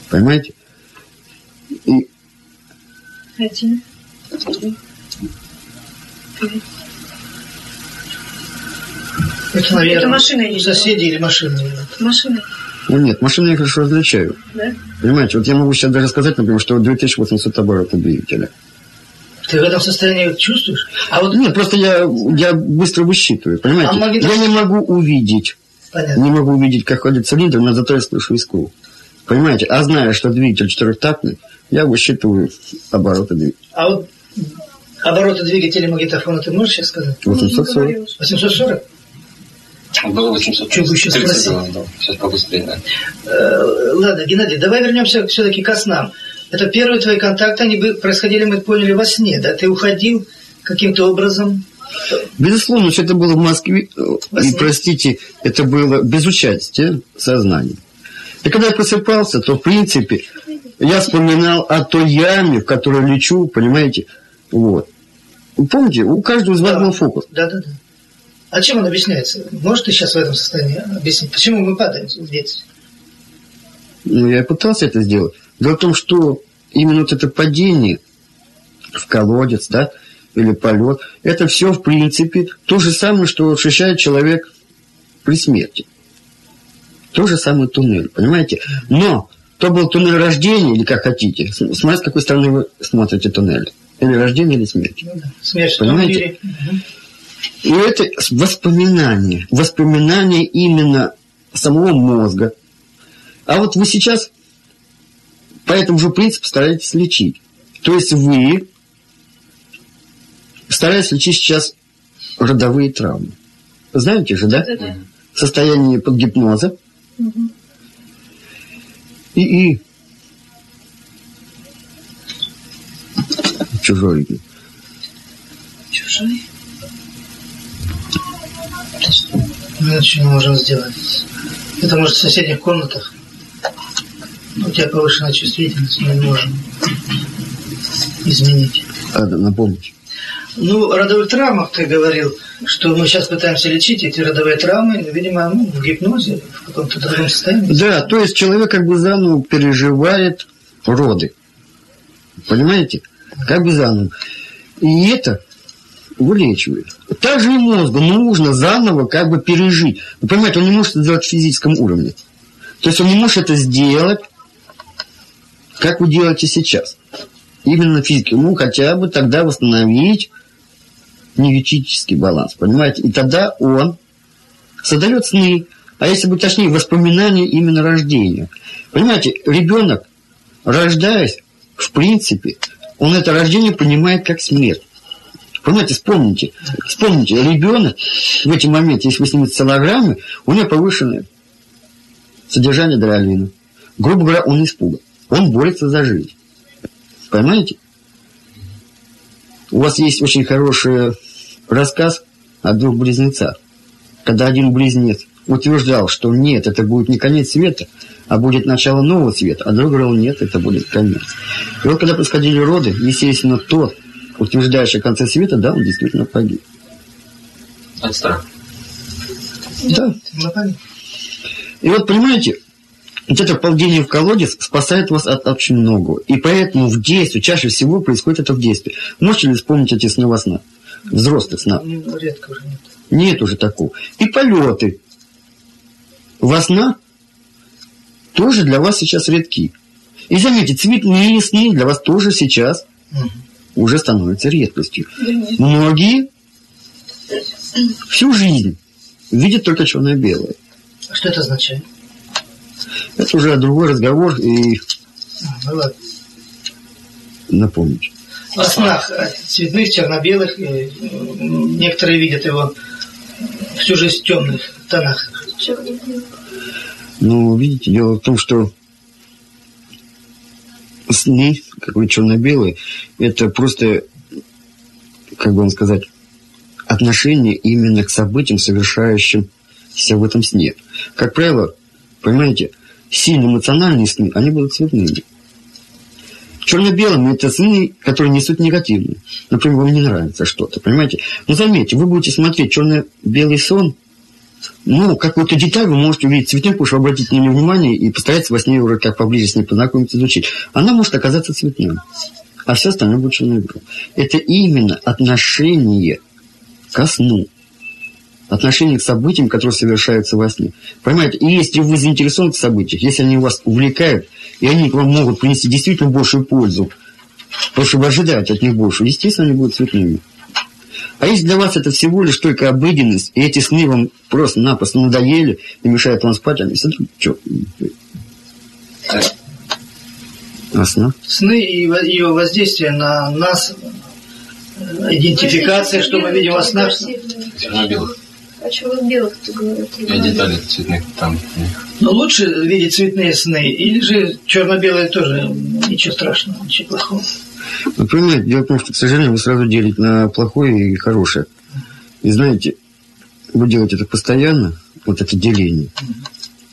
Понимаете? И Один. Это, наверное, Это машина едет. соседи или машина едет. Машина, ну нет, машины я хорошо различаю. да? Понимаете, вот я могу сейчас даже сказать, например, что 2800 оборотов двигателя. Ты в этом состоянии чувствуешь? А вот, Нет, просто я, я быстро высчитываю, понимаете? А магнитос- Я не могу увидеть, понятно. не могу увидеть, как ходит цилиндр, но зато я слышу искру. Понимаете? А зная, что двигатель четырехтактный, я высчитываю обороты двигателя. А вот обороты двигателя магнитофона ты можешь сейчас сказать? 840. 840? Было 800. Чё вы еще спросили? Сейчас побыстрее, да. Э, ладно, Геннадий, давай вернемся все-таки ко снам. Это первые твои контакты, они бы происходили, мы поняли, во сне, да? Ты уходил каким-то образом. Безусловно, все это было в Москве. Во И, сне? простите, это было без участия сознания. И когда я просыпался, то, в принципе, я вспоминал о той яме, в которой лечу, понимаете? Вот. Помните, у каждого из вас Да. был фокус. Да, да, да. А чем он объясняется? Можешь ты сейчас в этом состоянии объяснить? Почему мы падаем в детстве? Ну, я пытался это сделать. Дело в том, что именно вот это падение в колодец, да, или полет, это все, в принципе, то же самое, что ощущает человек при смерти. То же самый туннель, понимаете? Но то был туннель рождения, или как хотите, с- смотря с какой стороны вы смотрите туннель. Или рождение, или смерть. Ну, да. Смерть Понимаете? И это воспоминание. Воспоминание именно самого мозга. А вот вы сейчас по этому же принципу стараетесь лечить. То есть вы стараетесь лечить сейчас родовые травмы. Знаете же, да? Да-да. Состояние под гипноза. И, и чужой. Чужой. Мы ничего не можем сделать. Это может в соседних комнатах. У тебя повышенная чувствительность, мы не можем изменить. Надо напомнить. Ну, родовых травмах ты говорил, что мы сейчас пытаемся лечить эти родовые травмы, видимо, ну, в гипнозе, в каком-то другом состоянии. Да, то есть человек как бы заново переживает роды. Понимаете? Как бы заново. И это вылечивает. Так же и мозгу нужно заново как бы пережить. Вы понимаете, он не может это сделать в физическом уровне. То есть он не может это сделать, как вы делаете сейчас. Именно физике. Ну, хотя бы тогда восстановить неветический баланс. Понимаете? И тогда он создает сны, а если быть точнее, воспоминания именно рождения. Понимаете, ребенок, рождаясь, в принципе, он это рождение понимает как смерть. Понимаете, вспомните, вспомните, ребенок в эти моменты, если вы снимете целограммы, у него повышенное содержание адреналина. Грубо говоря, он испуган. Он борется за жизнь. Понимаете? У вас есть очень хороший рассказ о двух близнецах. Когда один близнец утверждал, что нет, это будет не конец света, а будет начало нового света, а другой говорил, нет, это будет конец. И вот когда происходили роды, естественно, тот, утверждающий о конце света, да, он действительно погиб. От страха. Да. И вот, понимаете, Вот это вползение в колодец спасает вас от очень многого. И поэтому в действии, чаще всего происходит это в действии. Можете ли вспомнить эти сны во снах? Взрослых снах. Ну, редко уже нет. Нет уже такого. И полеты во снах тоже для вас сейчас редки. И заметьте, цветные сны для вас тоже сейчас Мгм. уже становятся редкостью. Нет. Многие всю жизнь видят только черно-белое. А что это означает? Это уже другой разговор и ну ладно. напомнить. Во снах цветных, черно-белых, э, некоторые видят его всю жизнь в темных тонах. Но видите, дело в том, что сны, как бы черно-белые, это просто, как бы вам сказать, отношение именно к событиям, совершающимся в этом сне. Как правило, понимаете, сильно эмоциональные сны, они будут цветными. Черно-белыми это сны, которые несут негативные. Например, вам не нравится что-то, понимаете? Но заметьте, вы будете смотреть черно-белый сон, ну, какую-то деталь вы можете увидеть цветной, потому что вы обратите на нее внимание и постараться во сне уже как поближе с ней познакомиться, изучить. Она может оказаться цветным, а все остальное будет черно-белым. Это именно отношение ко сну. Отношение к событиям, которые совершаются во сне. Понимаете, и если вы заинтересованы в событиях, если они вас увлекают, и они вам могут принести действительно большую пользу, потому что вы ожидаете от них больше, естественно, они будут цветными. А если для вас это всего лишь только обыденность, и эти сны вам просто-напросто надоели и мешают вам спать, они все черные. А сна? Сны и ее воздействие на нас, э, идентификация, что мы видим во снах. Черно-белых. А черно-белых ты говоришь? И детали цветных там. у них. Но лучше видеть цветные сны, или же черно-белые тоже ничего страшного, ничего плохого. Вы понимаете, дело в том, что, к сожалению, вы сразу делите на плохое и хорошее. И знаете, вы делаете это постоянно, вот это деление.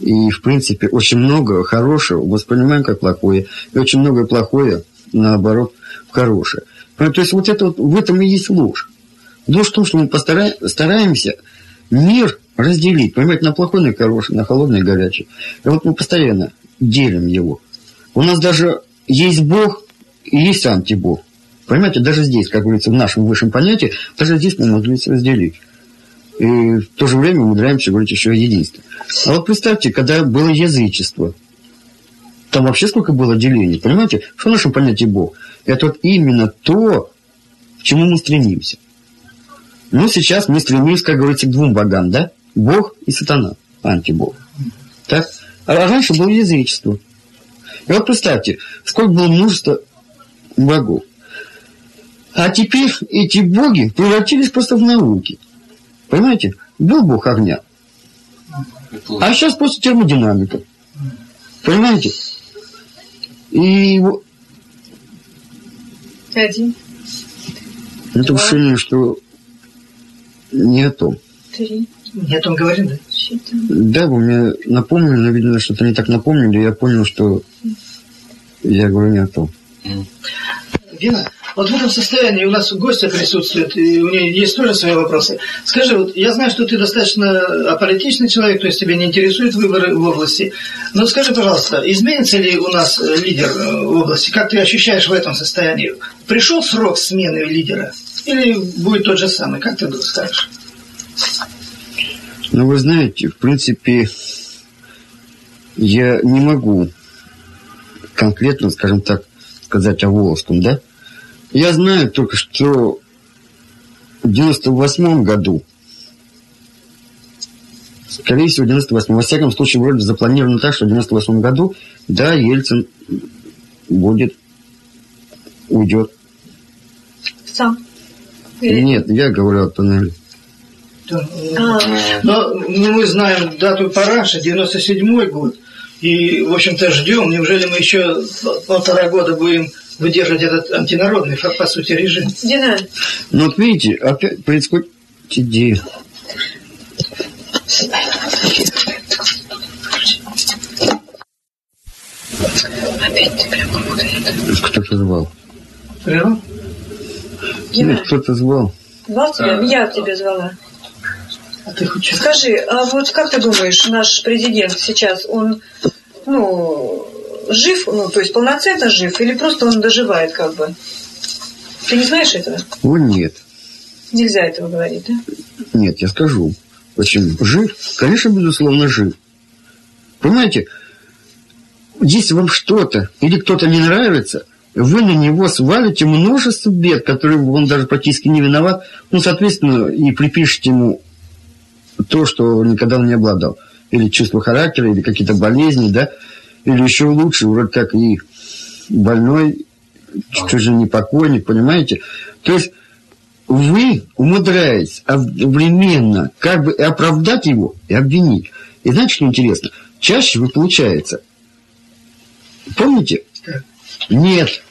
И, в принципе, очень много хорошего воспринимаем как плохое, и очень многое плохое, наоборот, в хорошее. То есть вот это вот, в этом и есть ложь. Ложь в том, что мы постара- стараемся мир разделить, понимаете, на плохой, на хороший, на холодный и горячий. И вот мы постоянно делим его. У нас даже есть Бог и есть антибог. Понимаете, даже здесь, как говорится, в нашем высшем понятии, даже здесь мы умудрились разделить. И в то же время умудряемся говорить еще о единстве. А вот представьте, когда было язычество, там вообще сколько было делений, понимаете? Что в нашем понятии Бог? Это вот именно то, к чему мы стремимся. Ну, сейчас мы стремимся, как говорится, к двум богам, да? Бог и сатана, антибог. Так? А раньше было язычество. И вот представьте, сколько было множество богов. А теперь эти боги превратились просто в науки. Понимаете? Был бог огня, а сейчас просто термодинамика. Понимаете? И вот Один, это ощущение, что не о том. три, Не о том говорим, да? четыре. Да, вы мне напомнили, но, видно, что-то не так напомнили, и я понял, что я говорю не о том. М. Вот в этом состоянии у нас гостья присутствует, и у нее есть тоже свои вопросы. Скажи, вот я знаю, что ты достаточно аполитичный человек, то есть тебя не интересуют выборы в области. Но скажи, пожалуйста, изменится ли у нас э, лидер э, в области? Как ты ощущаешь в этом состоянии? Пришел срок смены лидера? Или будет тот же самый? Как ты скажешь? Но вы знаете, в принципе, я не могу конкретно, скажем так, сказать о Волжском, да? Я знаю только, что в 98 году, скорее всего, в 98 во всяком случае, вроде запланировано так, что в 98 году, да, Ельцин будет, уйдет. Сам. Или- Нет, я говорю о туннеле. Да, А, Но ну, мы знаем дату пораньше, 97 год. И, в общем-то, ждем. Неужели мы еще полтора года будем выдерживать этот антинародный, по по сути, режим? Дина, Но вот видите, опять происходит идея. Кто-то звал. Прервал? Нет, кто-то звал. звал тебя? Я тебя звала. А ты что? Скажи, а вот как ты думаешь, наш президент сейчас, он ну, жив, ну, то есть полноценно жив, или просто он доживает как бы? Ты не знаешь этого? О, нет. Нельзя этого говорить, да? Нет, я скажу. Почему? Жив? Конечно, безусловно, жив. Понимаете, если вам что-то или кто-то не нравится, вы на него свалите множество бед, которые он даже практически не виноват. Ну, соответственно, и припишете ему то, что никогда он не обладал. Или чувство характера, или какие-то болезни, да? Или еще лучше, вроде как и больной, чужой непокойник, понимаете? То есть вы умудряетесь одновременно как бы и оправдать его, и обвинить. И знаете, что интересно? Чаще вы, получается, помните? Нет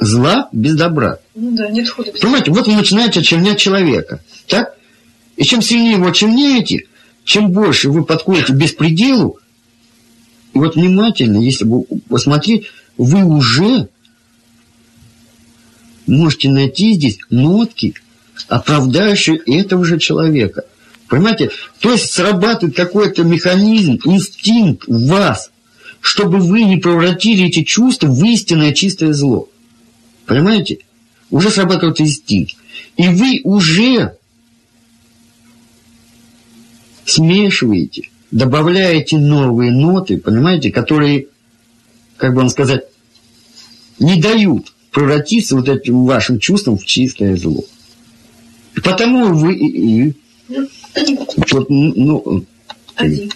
зла без добра. Ну да, нет худа. без Понимаете, вот вы начинаете очернять человека, так? И чем сильнее вы очерняете, чем больше вы подходите к беспределу, вот внимательно, если вы посмотреть, вы уже можете найти здесь нотки, оправдающие этого же человека. Понимаете? То есть срабатывает какой-то механизм, инстинкт в вас, чтобы вы не превратили эти чувства в истинное чистое зло. Понимаете? Уже срабатывает инстинкт. И вы уже смешиваете, добавляете новые ноты, понимаете, которые, как бы вам сказать, не дают превратиться вот этим вашим чувством в чистое зло. И потому вы... и- и- вот, ну, Один.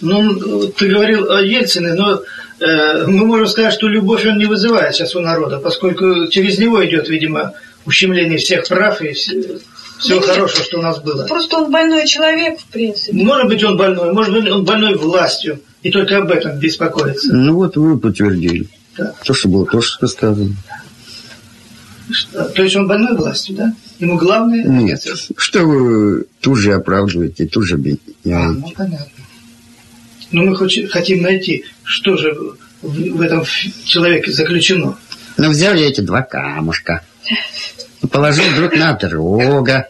Ну, ты говорил о Ельцине, но э, мы можем сказать, что любовь он не вызывает сейчас у народа, поскольку через него идет, видимо, ущемление всех прав и все- всего хорошего, что у нас было. Просто он больной человек, в принципе. Может быть, он больной, может быть, он больной властью, и только об этом беспокоится. ну вот вы подтвердили. Да. То, что было, то, что сказано. Что- То есть он больной властью, да? Ему главное... Нет. Что вы тут же оправдываете, тут же А, обвиняете. ну, понятно. Но мы хоч- хотим найти, что же в, этом человеке заключено. Ну, взял я эти два камушка. Положил друг на друга.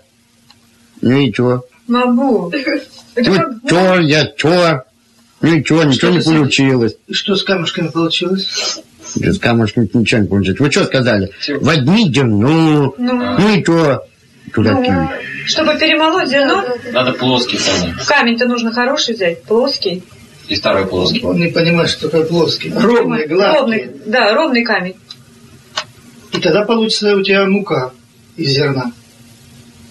Ну и. Это Ну, как... чё я, чё? Ну и чё, ничего не получилось. И что с камушками получилось? Без камушками ничего не получилось. Вы что сказали? Возьми дерну. Ну, Ну и чё? Дураки. ну, чтобы перемолоть зерно, Надо плоский камень. камень-то нужно хороший взять, плоский. И второй плоский. Он не понимает, что такое плоский. Ровный, гладкий. Ровный, да, ровный камень. И тогда получится у тебя мука из зерна.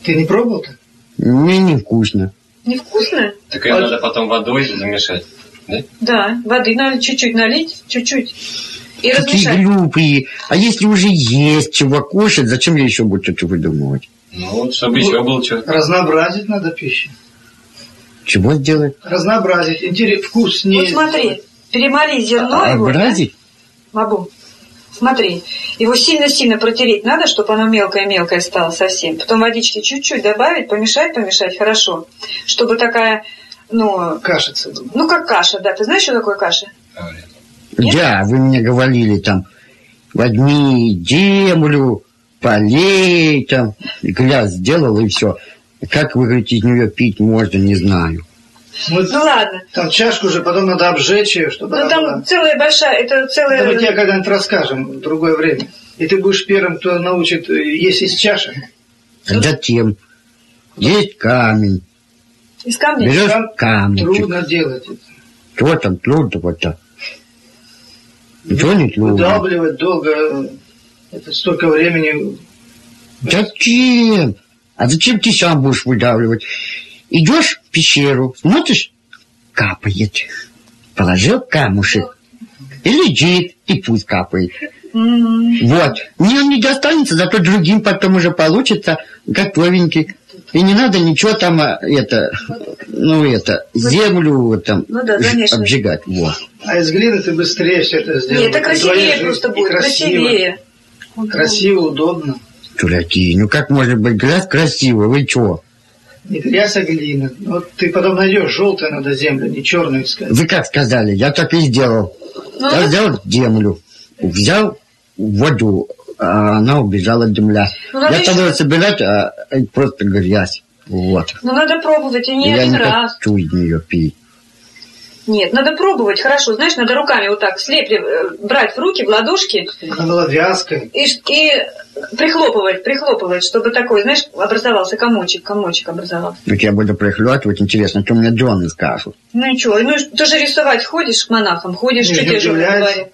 Ты не пробовал-то? Мне невкусно. Невкусно? Так ее надо потом водой замешать. Да? Да, воды надо чуть-чуть налить, чуть-чуть. И Какие размешать. глупые. А если уже есть чего кушать, зачем я еще буду что-то выдумывать? Ну, вот, чтобы еще было что. Разнообразить надо пищу. Чего сделать? Разнообразить. Интерес, вкуснее. Вот смотри, перемоли зерно А, его, да? Бабу, смотри, его сильно-сильно протереть надо, чтобы оно мелкое-мелкое стало совсем. Потом водички чуть-чуть добавить, помешать, помешать хорошо. Чтобы такая, ну, Кашица. ну как каша, да. Ты знаешь, что такое каша? Нет? Да, вы мне говорили там, возьми землю, полей там, и сделал, и все. Как, вы говорите, из нее пить можно, не знаю. Ну, Ну ладно. там чашку же потом надо обжечь ее, чтобы Ну там была. целая большая, это целая... Это мы тебе когда-нибудь расскажем в другое время. И ты будешь первым, кто научит э, есть из чаши. Затем есть камень. Из камня? Берешь Там камничек. Трудно делать это. Чего там трудного-то? Ничего не трудно. Выдавливать долго. Это столько времени. Зачем? А зачем ты сам будешь выдавливать? Идешь в пещеру, смотришь, капает. Положил камушек. И лежит, и пусть капает. Вот. Мне он не достанется, зато другим потом уже получится готовенький. И не надо ничего там, а, это, ну, это, землю вот там Ну да, ж- замешивать. обжигать. Вот. А из глины ты быстрее все это сделаешь. Нет, это красивее Твоя просто будет, красиво. красивее. Красиво, удобно. Дураки, ну как может быть грязь красивая? Вы чего? Не грязь, а глина. Вот ты потом найдешь желтую надо землю, не черную искать. Вы как сказали? Я так и сделал. Ну, Я ну, взял землю, взял воду, а она убежала земля. Ну, Я еще- стал собирать, а просто грязь. Вот. ну, надо пробовать, и не я один не раз. хочу из нее пить. Нет, надо пробовать, хорошо. Знаешь, надо руками вот так слепли, э, брать в руки, в ладошки Она была вязкой. и, и прихлопывать, прихлопывать, чтобы такой, знаешь, образовался комочек, комочек образовался. Вот я буду прихлётывать, интересно, что мне Джоны скажут. Ну и что, ну ты же рисовать ходишь к монахам, ходишь, что тебе же говорят.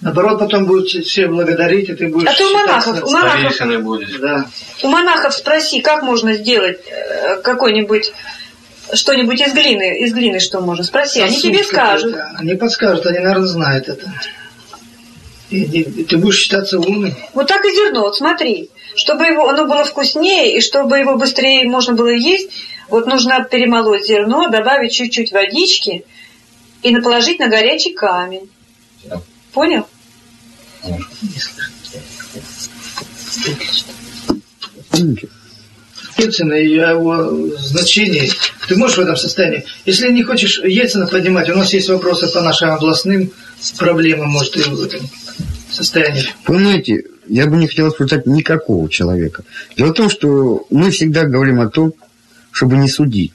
Наоборот, потом будут все благодарить, и ты будешь... А ты у монахов, у монахов, будешь. Да. у монахов спроси, как можно сделать э, какой-нибудь, что-нибудь из глины, из глины что можно, спроси, они Сосуд тебе скажут. Они подскажут, они, наверное, знают это. И, ты будешь считаться умным. Вот так и зерно, вот смотри, чтобы его, оно было вкуснее, и чтобы его быстрее можно было есть, вот нужно перемолоть зерно, добавить чуть-чуть водички и наположить на горячий камень. Да. Понял? Ельцина и о его значении. Ты можешь в этом состоянии. Если не хочешь Ельцина поднимать, у нас есть вопросы по нашим областным проблемам, может, и в этом состоянии. Понимаете, я бы не хотел испытать никакого человека. Дело в том, что мы всегда говорим о том, чтобы не судить.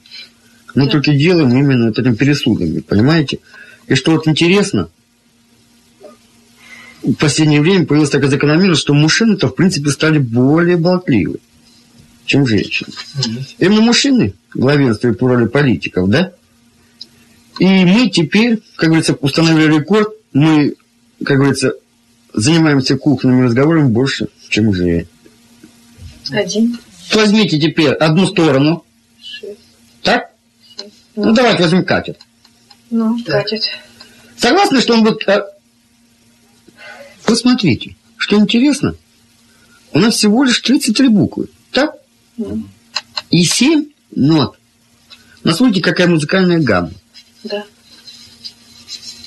Мы Да. только делаем именно вот этим пересудами, понимаете? И что вот интересно, в последнее время появилась такая закономерность, что мужчины-то, в принципе, стали более болтливы, чем женщины. Именно мужчины главенствуют в роли политиков, да? И мы теперь, как говорится, установили рекорд, мы, как говорится, занимаемся кухонными разговорами больше, чем мужчины. Один. Возьмите теперь одну сторону, так? Ну, давайте возьмем Катю. Ну, Да. Катя. Согласны, что он будет... а, Посмотрите, что интересно. У нас всего лишь 33 буквы, так? Ну, И 7 нот. Насмотрите, какая музыкальная гамма. да.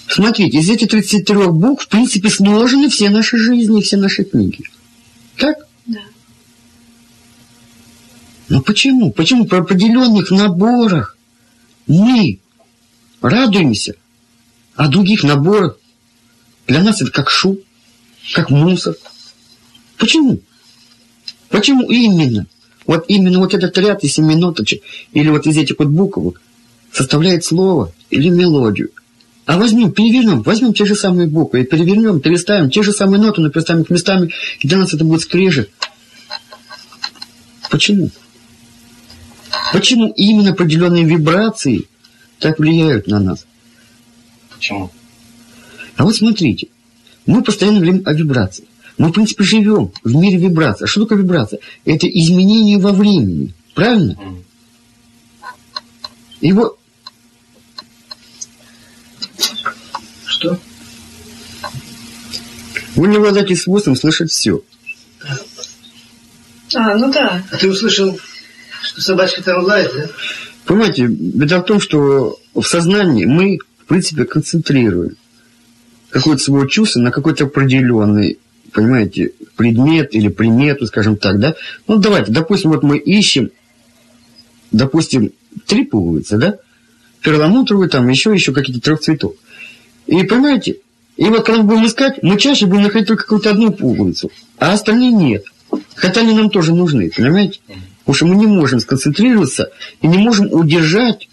Смотрите, из этих 33 букв, в принципе, сложены все наши жизни, все наши книги. Так? Да. Но почему? Почему при определенных наборах мы радуемся, а других наборах для нас это как шум, как мусор? Почему? Почему именно? Вот именно вот этот ряд из семи ноточек или вот из этих вот букв составляет слово или мелодию. А возьмем, перевернем, возьмем те же самые буквы и перевернем, переставим те же самые ноты, но переставим их местами, и для нас это будет скрежет. Почему? Почему именно определенные вибрации так влияют на нас? Почему? А вот смотрите, мы постоянно говорим о вибрации. Мы, в принципе, живем в мире вибраций. А что такое вибрация? Это изменение во времени. Правильно? И вот Что? вы не обладаете свойством слышать все. А, ну да. А ты услышал, что собачка там лает, да? Понимаете, беда в том, что в сознании мы, в принципе, концентрируем какое-то свое чувство на какой-то определенный, понимаете, предмет или примету, скажем так, да? Ну, давайте, допустим, вот мы ищем, допустим, три пуговицы, да? Перламутровые, там еще, еще какие-то трех цветов. И, понимаете, и вот когда мы будем искать, мы чаще будем находить только какую-то одну пуговицу, а остальные нет. Хотя они нам тоже нужны, понимаете? Потому что мы не можем сконцентрироваться и не можем удержать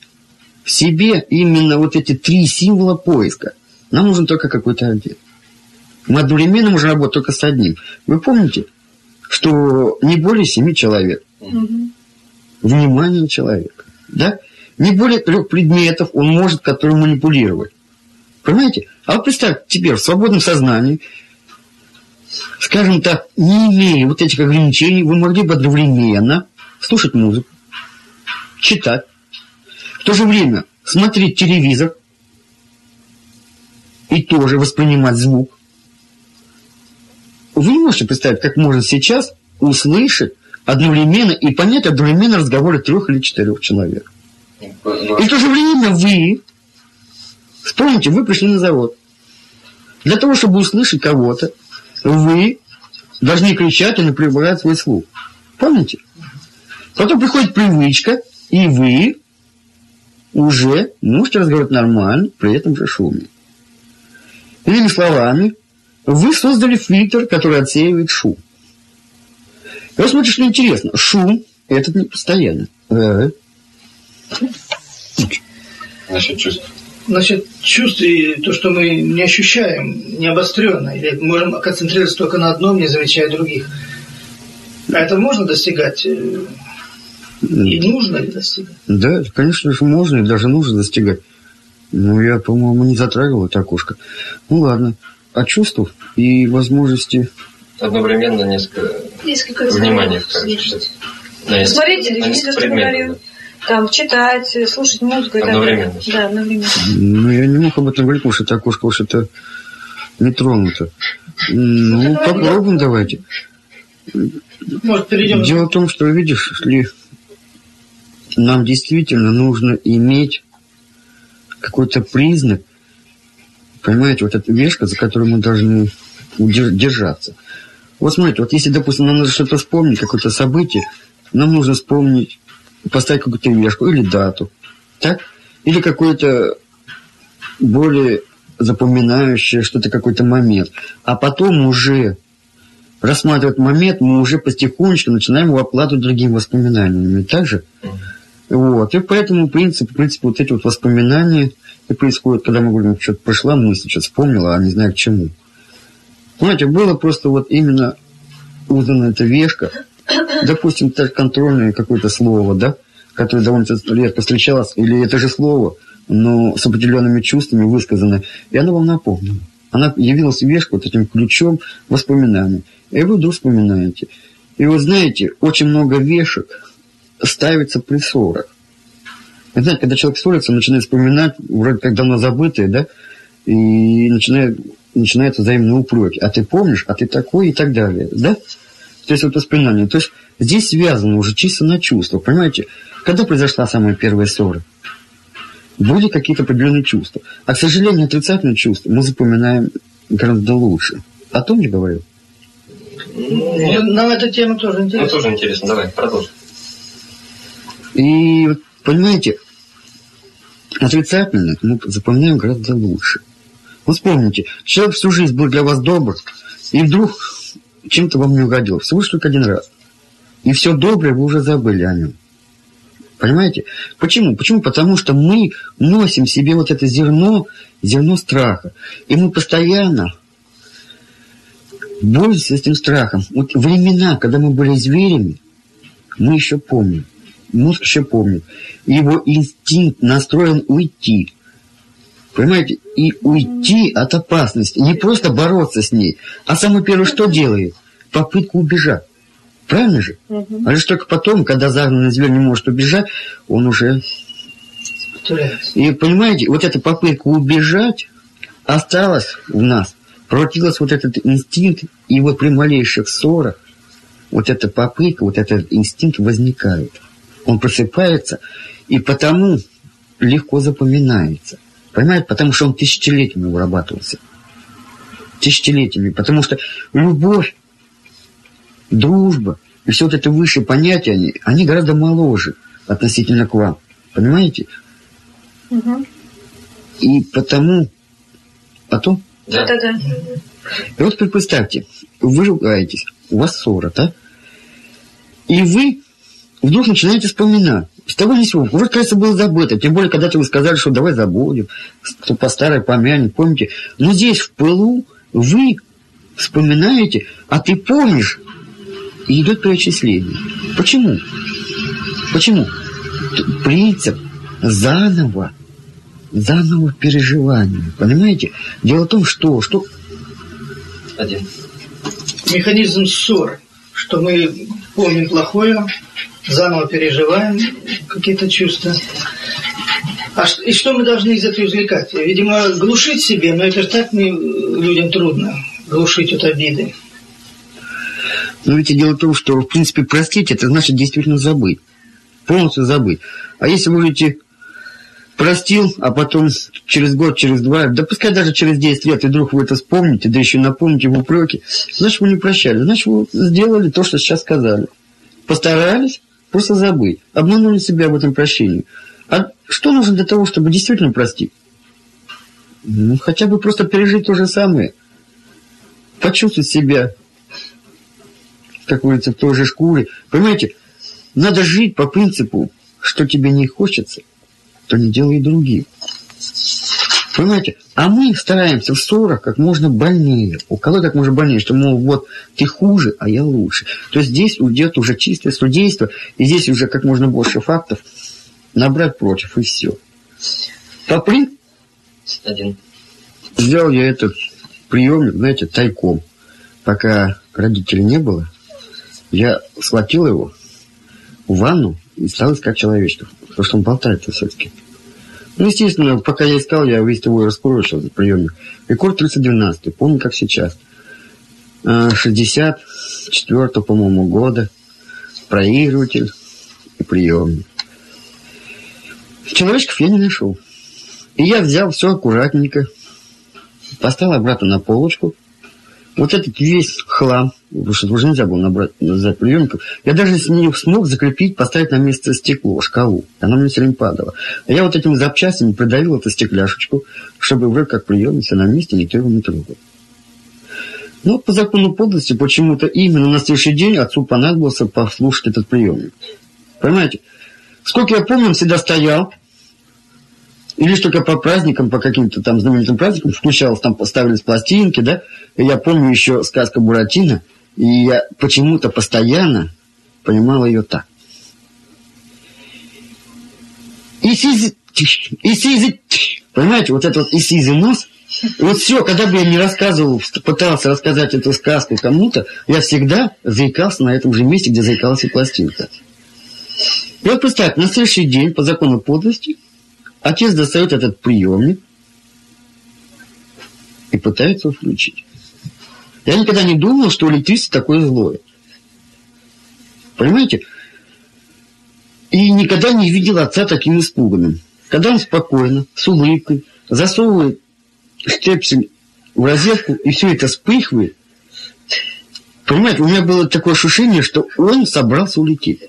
в себе именно вот эти три символа поиска. Нам нужен только какой-то один. Мы одновременно можем работать только с одним. Вы помните, что не более семи человек. Мгм. Внимание человека. Да? Не более трех предметов он может, которым манипулировать. Понимаете? А вот представьте, теперь в свободном сознании, скажем так, не имея вот этих ограничений, вы могли бы одновременно слушать музыку, читать, в то же время смотреть телевизор и тоже воспринимать звук. Вы не можете представить, как можно сейчас услышать одновременно и понять одновременно разговоры трех или четырех человек. И в то же время вы, вспомните, вы пришли на завод. Для того, чтобы услышать кого-то, вы должны кричать и напрягать свой слух. Помните? Потом приходит привычка, и вы уже можете разговаривать нормально, при этом же шуме. Иными словами, вы создали фильтр, который отсеивает шум. И вот смотрите, что интересно. Шум этот не постоянно. Э, Насчет чувств. Насчет чувств и то, что мы не ощущаем, не обостренно, или можем концентрироваться только на одном, не замечая других. А это можно достигать? И нужно ли достигать? Да, конечно же, можно и даже нужно достигать. Но я, по-моему, не затрагивал это окошко. Ну ладно. О чувствах и возможности... Одновременно несколько Несколько внимания. На Смотреть телевизор, что предметов, говорил. Там читать, слушать музыку и так далее. Одновременно. Да, одновременно. Ну, я не мог об этом говорить, потому что это окошко уж это не тронуто. Ну, попробуем давайте. Может, перейдем... Дело в том, что, видишь ли, нам действительно нужно иметь какой-то признак, понимаете, вот эта вешка, за которую мы должны держаться. Вот смотрите, вот если, допустим, нам нужно что-то вспомнить, какое-то событие, нам нужно вспомнить, поставить какую-то вешку или дату, так? Или какое-то более запоминающее что-то, какой-то момент. А потом уже рассматривать момент, мы уже потихонечку начинаем его оплату другими воспоминаниями. Так же? Вот. И по этому принципу, в принципе, вот эти вот воспоминания и происходят, когда мы говорим, что-то прошла мысль, что-то вспомнила, а не знаю к чему. Понимаете, было просто вот именно узнана эта вешка, допустим, так контрольное какое-то слово, да, которое довольно редко встречалось, или это же слово, но с определенными чувствами высказано, и оно вам напомнило. Она явилась вешка вот этим ключом воспоминаний. И вы вдруг вспоминаете. И вы знаете, очень много вешек ставится при ссорах. Вы знаете, когда человек ссорится, он начинает вспоминать, вроде как давно забытые, да, и начинает, начинаются взаимные упреки. А ты помнишь, а ты такой и так далее, да? То есть вот воспоминания. То есть здесь связано уже чисто на чувства, понимаете? Когда произошла самая первая ссора? Были какие-то определенные чувства. А, к сожалению, отрицательные чувства мы запоминаем гораздо лучше. О том я говорю. Нет, Нам эта тема тоже ну интересна. тоже интересно. Давай, продолжим. И, вот, понимаете, отрицательно мы запоминаем гораздо лучше. Вот вспомните, человек всю жизнь был для вас добр, и вдруг чем-то вам не угодил. Всего лишь только один раз. И все доброе вы уже забыли о нем. Понимаете? Почему? Почему? Потому что мы носим себе вот это зерно, зерно страха. И мы постоянно боремся с этим страхом. Вот времена, когда мы были зверями, мы еще помним. Мозг еще помнит. Его инстинкт настроен уйти. Понимаете? И уйти от опасности. Не просто бороться с ней, а самое первое, что делает? Попытку убежать. Правильно же? А лишь только потом, когда загнанный зверь не может убежать, он уже... И понимаете, вот эта попытка убежать осталась у нас. Превратилась вот этот инстинкт, и вот при малейших ссорах вот эта попытка, вот этот инстинкт возникает. Он просыпается, и потому легко запоминается. Понимаете? Потому что он тысячелетиями вырабатывался. Тысячелетиями. Потому что любовь, дружба и все вот это высшие понятия, они, они гораздо моложе относительно к вам. Понимаете? Мгм. И потому... Потом... Да. Да-да. И вот представьте, вы ругаетесь, у вас ссора, да? И вы вдруг начинаете вспоминать. С того ни с сего. Кажется, было забыто. Тем более, когда-то вы сказали, что давай забудем, что по старой помянем, помните. Но здесь, в пылу, вы вспоминаете, а ты помнишь, и идет перечисление. Почему? Почему? Принцип заново, заново переживания. Понимаете? Дело в том, что, что Один. Механизм ссор, что мы помним плохое, заново переживаем какие-то чувства. А ш- и что мы должны из этого извлекать? Видимо, глушить себе, но это же так э, людям трудно, глушить от обиды. Но ведь дело в том, что, в принципе, простить, это значит действительно забыть. Полностью забыть. А если вы говорите, простил, а потом через год, через два, да пускай даже через 10 лет, и вдруг вы это вспомните, да еще напомните в упреке, значит, вы не прощали. Значит, вы сделали то, что сейчас сказали. Постарались просто забыть. Обманули себя в этом прощении. А что нужно для того, чтобы действительно простить? Ну, хотя бы просто пережить то же самое. Почувствовать себя как говорится, в той же шкуре. Понимаете, надо жить по принципу, что тебе не хочется, то не делай другим. Понимаете? А мы стараемся в ссорах как можно больнее. У кого как можно больнее, что, мол, вот ты хуже, а я лучше. То есть здесь уйдет уже чистое судейство, и здесь уже как можно больше фактов набрать против, и все. Попри Один. Сделал я этот приемник, знаете, тайком. Пока родителей не было, я схватил его в ванну и стал искать человечков. Потому что он болтается все-таки. Ну, естественно, пока я искал, я весь его раскурочил, этот приемник. Рекорд 312, помню, как сейчас. 64 по-моему, года. Проигрыватель и приемник. Человечков я не нашел. И я взял все аккуратненько, поставил обратно на полочку. Вот этот весь хлам, потому что уже нельзя было набрать за приемников, я даже с нее смог закрепить, поставить на место стекло, шкалу. Она мне все время падала. А я вот этими запчастями придавил эту стекляшечку, чтобы вроде как приемник все на месте, никто его не трогал. Но по закону подлости почему-то именно на следующий день отцу понадобился послушать этот приемник. Понимаете? Сколько я помню, он всегда стоял, и лишь только по праздникам, по каким-то там знаменитым праздникам включалось, там поставились пластинки, да. И я помню еще сказка Буратино, и я почему-то постоянно понимал ее так. Исизи, исизи, понимаете, вот это вот исизи нос, и вот все, когда бы я не рассказывал, пытался рассказать эту сказку кому-то, я всегда заикался на этом же месте, где заикалась и пластинка. И вот представь, на следующий день, по закону подлости, Отец достает этот приемник и пытается включить. Я никогда не думал, что электричество такое злое. Понимаете? И никогда не видел отца таким испуганным. Когда он спокойно, с улыбкой, засовывает штепсель в розетку, и все это вспыхивает, понимаете, у меня было такое ощущение, что он собрался улететь.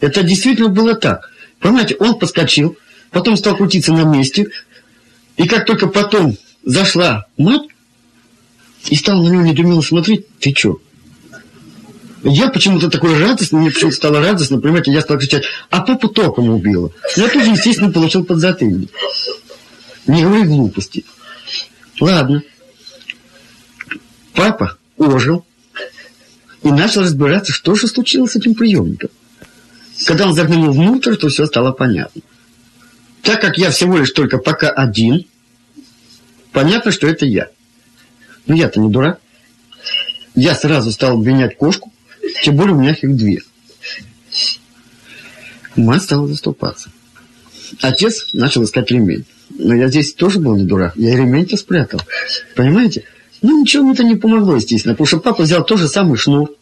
Это действительно было так. Понимаете, он подскочил, потом стал крутиться на месте, и как только потом зашла мать, и стал на него недумело смотреть, ты чё? Я почему-то такой радостный, мне почему-то стало радостно, понимаете, я стал кричать, а папу током убила. Я тоже, естественно, получил подзатыльник. Не говори глупости. Ладно. Папа ожил и начал разбираться, что же случилось с этим приемником. Когда он заглянул внутрь, то все стало понятно. Так как я всего лишь только пока один, понятно, что это я. Но я-то не дурак. Я сразу стал обвинять кошку, тем более у меня их две. Мать стала заступаться. Отец начал искать ремень. Но я здесь тоже был не дурак. Я ремень-то спрятал. Понимаете? Ну, ничего мне это не помогло, естественно. Потому что папа взял тот же самый шнур.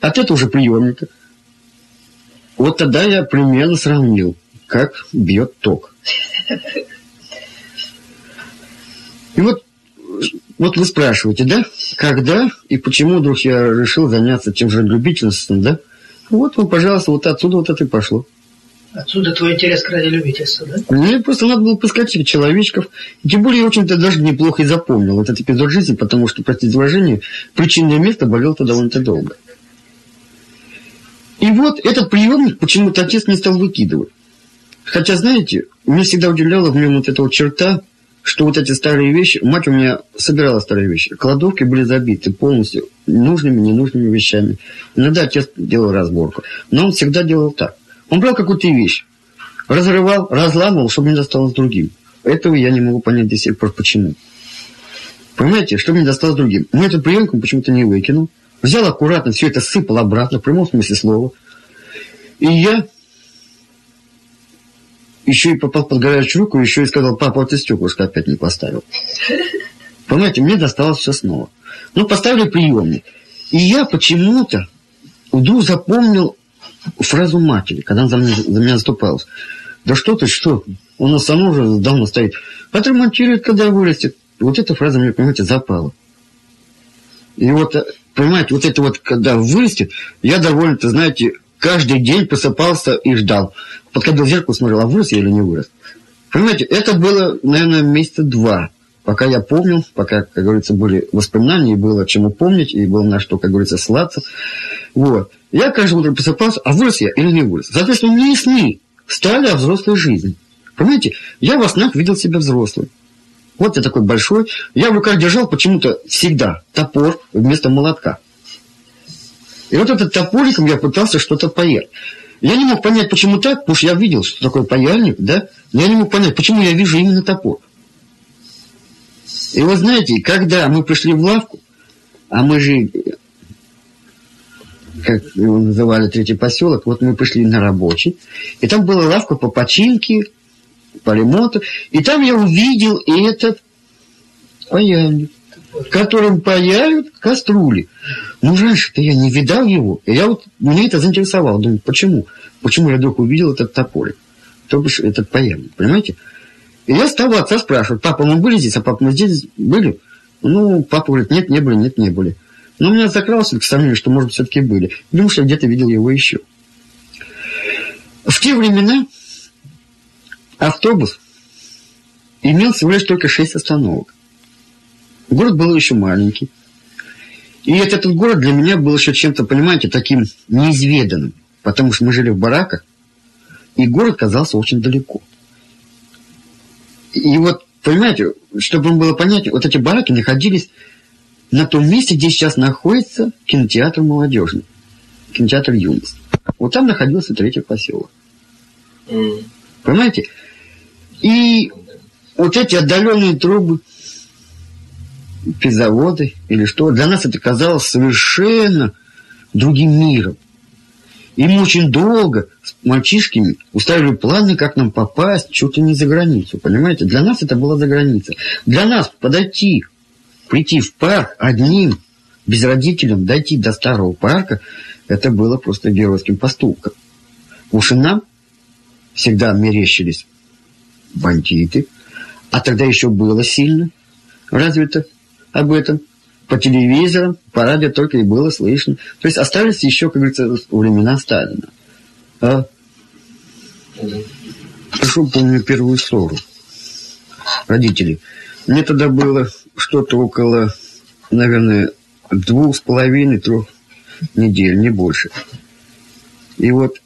От этого уже приемника. Вот тогда я примерно сравнил как бьет ток. И вот, вот вы спрашиваете, да, когда и почему вдруг я решил заняться тем же любительством, да? Вот, ну, пожалуйста, вот отсюда вот это и пошло. Отсюда твой интерес к радиолюбительству, да? Мне просто надо было этих человечков. Тем более, я очень-то даже неплохо и запомнил этот эпизод жизни, потому что, простите выражение, причинное место болело-то довольно-то долго. И вот этот приемник почему-то отец не стал выкидывать. Хотя, знаете, меня всегда удивляла в нем вот эта вот черта, что вот эти старые вещи, мать у меня собирала старые вещи, кладовки были забиты полностью нужными, ненужными вещами. Иногда отец делал разборку, но он всегда делал так. Он брал какую-то вещь, разрывал, разламывал, чтобы не досталось другим. Этого я не могу понять до сих пор, почему. Понимаете, чтобы не досталось другим. Мы эту приемку почему-то не выкинул. Взял аккуратно, все это сыпал обратно, в прямом смысле слова. И я еще и попал под горячую руку, еще и сказал, папа, вот ты стеклышко опять не поставил. Понимаете, мне досталось все снова. Ну, поставили приемник. И я почему-то вдруг запомнил фразу матери, когда она за меня, за меня заступалась. Да что ты, что? Он на самом уже давно стоит. Отремонтирует, когда вырастет. Вот эта фраза мне, понимаете, запала. И вот, понимаете, вот это вот, когда вырастет, я довольно-то, знаете, каждый день просыпался и ждал. Подходил в зеркало, смотрел, а вырос я или не вырос. Понимаете, это было, наверное, месяца два. Пока я помнил, пока, как говорится, были воспоминания, и было чему помнить, и было на что, как говорится, ссылаться. Вот. Я каждое утро просыпался, а вырос я или не вырос. Соответственно, мне и сны стали о взрослой жизни. Понимаете, я во снах видел себя взрослым. Вот я такой большой. Я в руках держал почему-то всегда топор вместо молотка. И вот этот топориком я пытался что-то паять. Я не мог понять, почему так, потому что я видел, что такое паяльник, да? Но я не мог понять, почему я вижу именно топор. И вот знаете, когда мы пришли в лавку, а мы же, как его называли, третий поселок, вот мы пришли на рабочий, и там была лавка по починке, по ремонту, и там я увидел этот паяльник, которым паяют кастрюли. Ну, раньше-то я не видал его, и я вот, меня это заинтересовало, думаю, почему? Почему я вдруг увидел этот топорик, то бишь этот паяльник, понимаете? И я стал отца спрашивать, папа, мы были здесь, а папа, мы здесь были? Ну, папа говорит, нет, не были, нет, не были. Но у меня закралось к сомнению, что, может, все-таки были. Думаю, что я где-то видел его еще. В те времена автобус имел всего лишь только шесть остановок. Город был еще маленький. И этот город для меня был еще чем-то, понимаете, таким неизведанным. Потому что мы жили в бараках, и город казался очень далеко. И вот, понимаете, чтобы вам было понятно, вот эти бараки находились на том месте, где сейчас находится кинотеатр молодежный, кинотеатр юность. Вот там находился третий поселок. Понимаете? И вот эти отдаленные трубы, пизаводы или что, для нас это казалось совершенно другим миром. И мы очень долго с мальчишками устраивали планы, как нам попасть ли не за границу, понимаете? Для нас это была за граница. Для нас подойти, прийти в парк одним, без родителей, дойти до старого парка, это было просто геройским поступком. Уж и нам всегда мерещились бандиты, а тогда еще было сильно развито об этом. По телевизорам, по радио только и было слышно. То есть остались еще, как говорится, времена Сталина. А, хорошо помню первую ссору. Родители. Мне тогда было что-то около, наверное, двух с половиной, трех недель, не больше. И вот,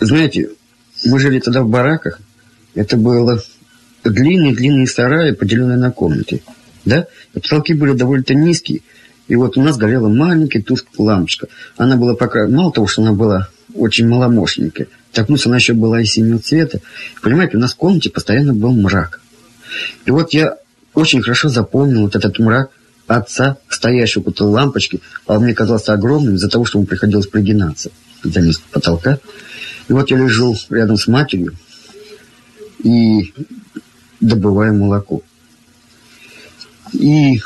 знаете, мы жили тогда в бараках. Это было длинные-длинные сараи, поделенные на комнаты. Да? Потолки были довольно-то низкие. И вот у нас горела маленькая тусклая лампочка. Она была пока... Мало того, что она была очень маломощненькая, так плюс она еще была и синего цвета. Понимаете, у нас в комнате постоянно был мрак. И вот я очень хорошо запомнил вот этот мрак отца, стоящего этой лампочки, а он мне казался огромным из-за того, что ему приходилось пригинаться до места потолка. И вот я лежу рядом с матерью и добываю молоко. И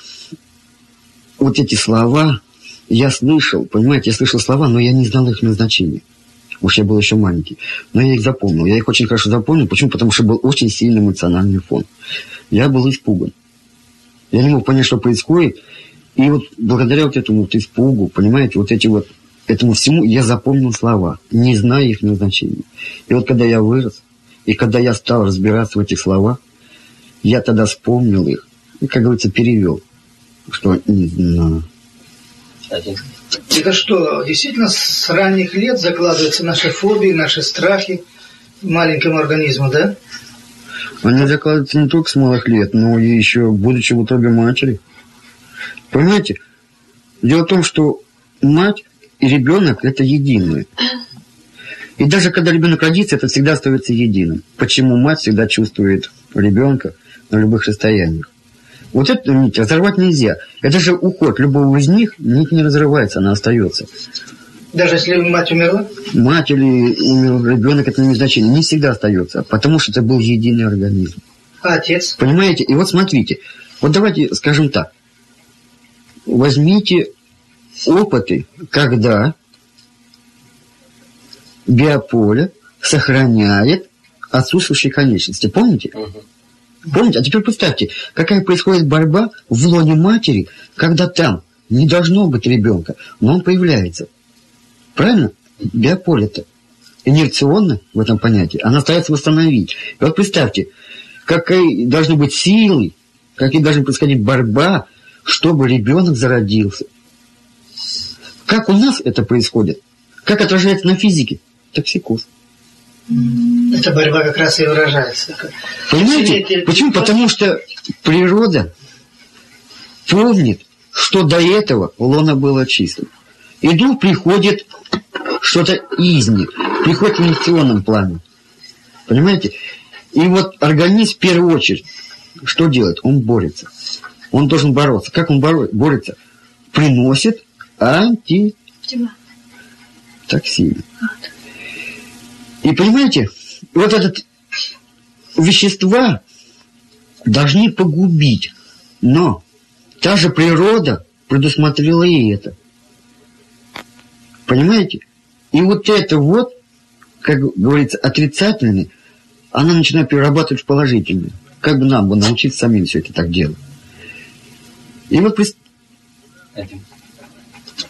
вот эти слова я слышал, понимаете, я слышал слова, но я не знал их назначения. Уж я был еще маленький. Но я их запомнил. Я их очень хорошо запомнил. Почему? Потому что был очень сильный эмоциональный фон. Я был испуган. Я не мог понять, что происходит. И вот благодаря вот этому вот испугу, понимаете, вот эти вот, этому всему я запомнил слова, не зная их назначения. И вот когда я вырос, и когда я стал разбираться в этих словах, я тогда вспомнил их и, как говорится, перевел. Что не знаю. Один. Это что, действительно с ранних лет закладываются наши фобии, наши страхи маленькому организму, да? Они закладываются не только с малых лет, но и еще будучи в утробе матери. Понимаете, дело в том, что мать и ребенок – это единое. И даже когда ребенок родится, это всегда остается единым. Почему мать всегда чувствует ребенка на любых расстояниях? Вот эту нить разорвать нельзя. Это же уход любого из них, нить не разрывается, она остается. Даже если мать умерла? Мать или умер ребенок, это не имеет значения, не всегда остается, потому что это был единый организм. А отец? Понимаете? И вот смотрите, вот давайте скажем так. Возьмите опыты, когда биополе сохраняет отсутствующие конечности. Помните? Мгм. Помните? А теперь представьте, какая происходит борьба в лоне матери, когда там не должно быть ребенка, но он появляется. Правильно? Биополе-то инерционно в этом понятии. Она старается восстановить. И вот представьте, какие должны быть силы, какие должны происходить борьба, чтобы ребенок зародился. Как у нас это происходит? Как отражается на физике? Токсикоз. Эта борьба как раз и выражается. Понимаете? Почему? Потому что природа помнит, что до этого лона было чистым. И вдруг приходит что-то из них, приходит в инерционном плане. Понимаете? И вот организм в первую очередь, что делает? Он борется. Он должен бороться. Как он боро- борется? Приносит антитоксины. Тьма. И понимаете, вот этот вещества должны погубить. Но та же природа предусмотрела и это. Понимаете? И вот это вот, как говорится, отрицательное, она начинает перерабатывать в положительное. Как бы нам бы научиться самим все это так делать. И вот Один.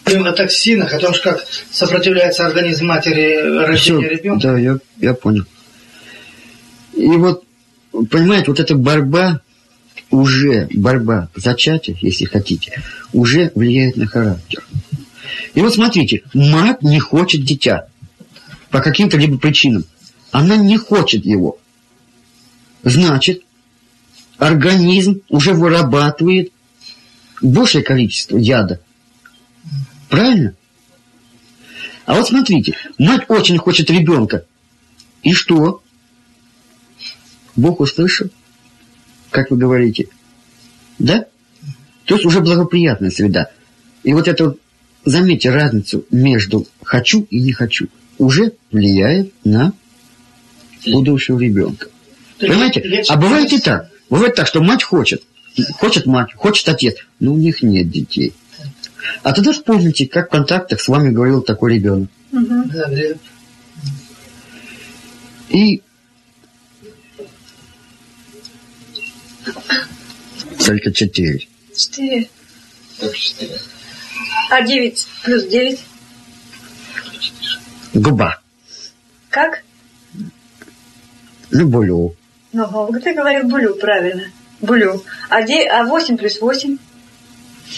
О токсинах, о том, как сопротивляется организм матери рождения Всё, ребенка. Да, я, я понял. И вот, понимаете, вот эта борьба, уже борьба зачатия, если хотите, уже влияет на характер. И вот смотрите, мать не хочет дитя по каким-то либо причинам. Она не хочет его. Значит, организм уже вырабатывает большее количество яда. Правильно? А вот смотрите, мать очень хочет ребенка. И что? Бог услышал, как вы говорите. Да? То есть уже благоприятная среда. И вот это заметьте разницу между хочу и не хочу. Уже влияет на будущего ребенка. То Понимаете? А бывает и так. Бывает так, что мать хочет. Хочет мать, хочет отец. Но у них нет детей. А тогда вспомните, как в контактах с вами говорил такой ребенок. Мгм. Да, да. И только четыре. Четыре. Только четыре. А девять плюс девять? Губа. Как? Ну, булю. Ну, ты говорил булю, правильно. Булю. А, де... а 8 плюс 8?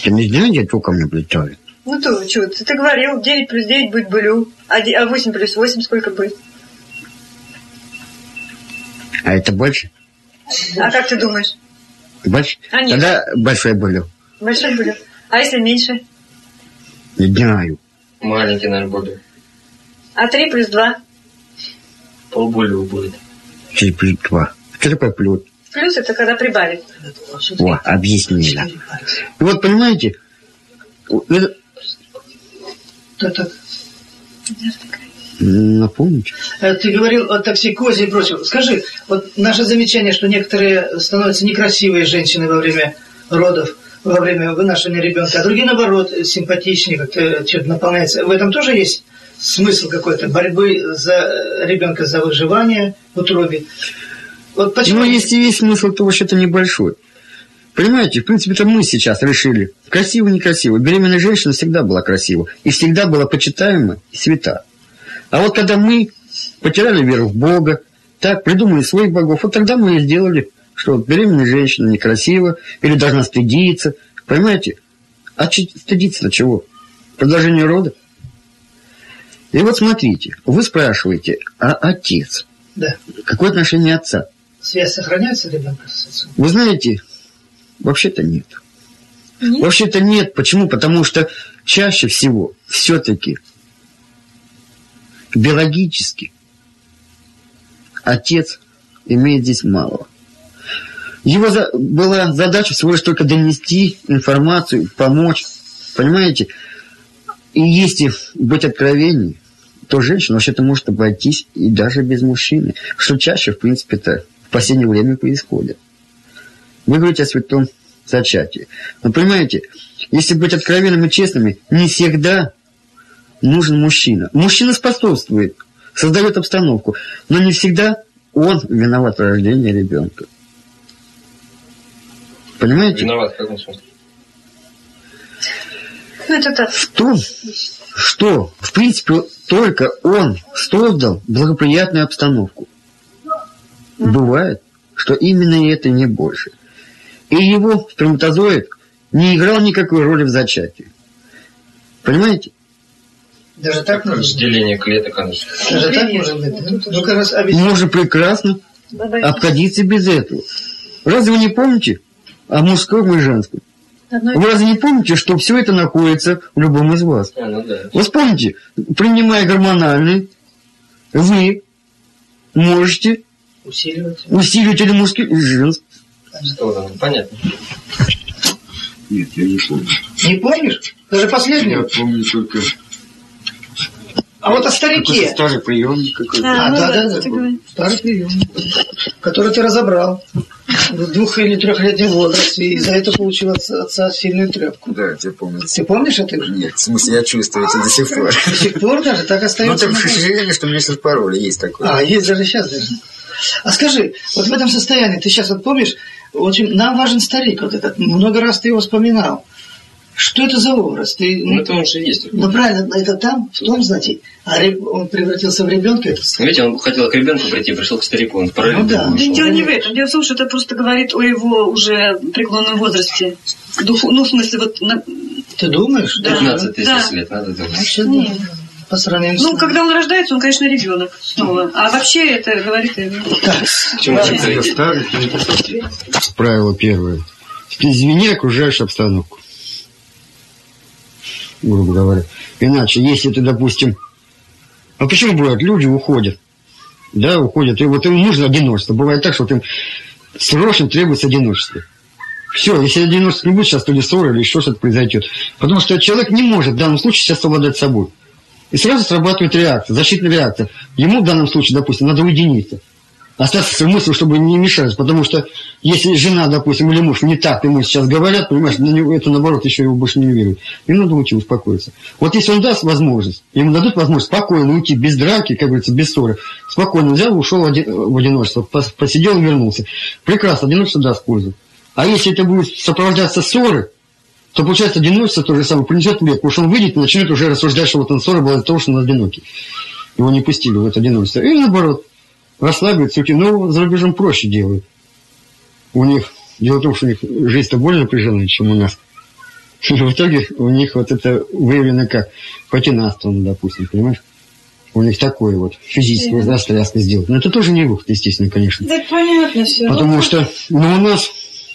Ты не знаете, сколько мне плетали? Ну, то, что, ты, ты говорил, 9 плюс 9 будет булю. А, де... а 8 плюс 8 сколько будет? А это больше? А как ты думаешь? Больше? А нет. Тогда большой булю. Большой булю. А если меньше? Не знаю. Маленький, наверное, буду. А 3 плюс 2? Полбулю будет. Три плюс два. Что такое плюс? Плюс это когда прибавить. О, объяснила. И вот понимаете, это- так. напомните. Э, Ты говорил о токсикозе и прочем. Скажи, вот наше замечание, что некоторые становятся некрасивые женщины во время родов, во время вынашивания ребенка, а другие, наоборот, симпатичнее, как-то что-то наполняется. В этом тоже есть смысл какой-то борьбы за ребенка, за выживание в утробе. Вот почему... Ну, если есть смысл, то вообще-то небольшой. Понимаете, в принципе, это мы сейчас решили. Красиво, некрасиво. Беременная женщина всегда была красива. И всегда была почитаема и свята. А вот когда мы потеряли веру в Бога, так, придумали своих богов, вот тогда мы и сделали, что беременная женщина некрасива или должна стыдиться. Понимаете? А стыдиться-то чего? Продолжение рода? И вот смотрите, вы спрашиваете, а отец? Да. Какое отношение отца? Связь сохраняется ребенка с отцом? Вы знаете, вообще-то нет. Нет? Вообще-то нет. Почему? Потому что чаще всего все-таки биологически отец имеет здесь малого. Его за- была задача всего лишь только донести информацию, помочь. Понимаете? И если быть откровенней, то женщина вообще-то может обойтись и даже без мужчины. Что чаще, в принципе, это в последнее время происходит. Вы говорите о святом зачатии. Но понимаете, если быть откровенными и честными, не всегда нужен мужчина. Мужчина способствует, создает обстановку, но не всегда он виноват в рождении ребенка. Понимаете? Виноват в каком смысле? Ну. В том, что, в принципе, только он создал благоприятную обстановку. Бывает, что именно это не больше. И его сперматозоид не играл никакой роли в зачатии. Понимаете? Даже так может быть? Разделение клеток, же- Даже так может быть? да? Ну, как раз объясни. Можно прекрасно обходиться без этого. Разве вы не помните о мужском и женском? Одно Вы разве не помните, что все это находится в любом из вас? А, ну да. Вот вспомните, принимая гормональный, вы можете Или мужский, или женский. Сторону. Понятно. Нет, я не помню. Не помнишь? Даже последнюю? помню только А вот о старике. старый приемник какой-то. А, А, ну да, да, да. Старый прием. Который ты разобрал. В двух- или трехлетнем возрасте. И за это получил от отца сильную трепку. Да, я помню. Ты помнишь это? До Нет, в смысле, я чувствую это до сих пор. сих пор даже так Ну, остается. так на память. ощущение, что меня сейчас пароли, есть такое. А, есть даже сейчас даже. А скажи, вот в этом состоянии, ты сейчас вот помнишь, очень, нам важен старик вот этот, много раз ты его вспоминал. Что это за образ? Ты, Ну, это он же есть. ну правильно, это там, в том, знаете, а он превратился в ребенка, это Видите, он хотел к ребенку прийти, пришел к старику. Он параллельно Ну да. вышел. Да дело не в этом. Дело в том, что это просто говорит о его уже преклонном возрасте. Духу, ну, в смысле, вот... на- Ты думаешь? Да. 15 тысяч Да. лет, надо думать. Вообще, Нет. да. По сравнению с Ну, когда он рождается, он, конечно, ребенок снова. А вообще это говорит. Так, правило первое. Извини окружающую обстановку. Грубо говоря. Иначе, если ты, допустим... А почему бывает, люди уходят? Да, уходят. И вот им нужно одиночество. Бывает так, что вот им срочно требуется одиночество. Все, если одиночество не будет, сейчас то ли ссора или еще что-то произойдет. Потому что человек не может в данном случае сейчас совладать собой. И сразу срабатывает реакция, защитная реакция. Ему в данном случае, допустим, надо уединиться. Остаться с мыслью, чтобы не мешать. Потому что если жена, допустим, или муж не так ему сейчас говорят, понимаешь, на него это наоборот еще его больше не верует. Ему надо уйти, успокоиться. Вот если он даст возможность, ему дадут возможность спокойно уйти, без драки, как говорится, без ссоры, спокойно взял, ушел в один- в одиночество, пос- посидел вернулся. Прекрасно, одиночество даст пользу. А если это будет сопровождаться ссоры, то получается одиночество то же самое принесет вред, потому что он выйдет и начнет уже рассуждать, что вот он ссора была из-за того, что он одинокий. Его не пустили в это одиночество. И наоборот, расслабится, уйти. Но за рубежом проще делают. У них, дело в том, что у них жизнь-то более напряженная, чем у нас. И в итоге у них вот это выявлено как патинатство, ну, допустим, понимаешь? У них такое вот физическое да, стряска сделать. Но это тоже не выход, естественно, конечно. Да понятно все. Потому что, ну, у нас,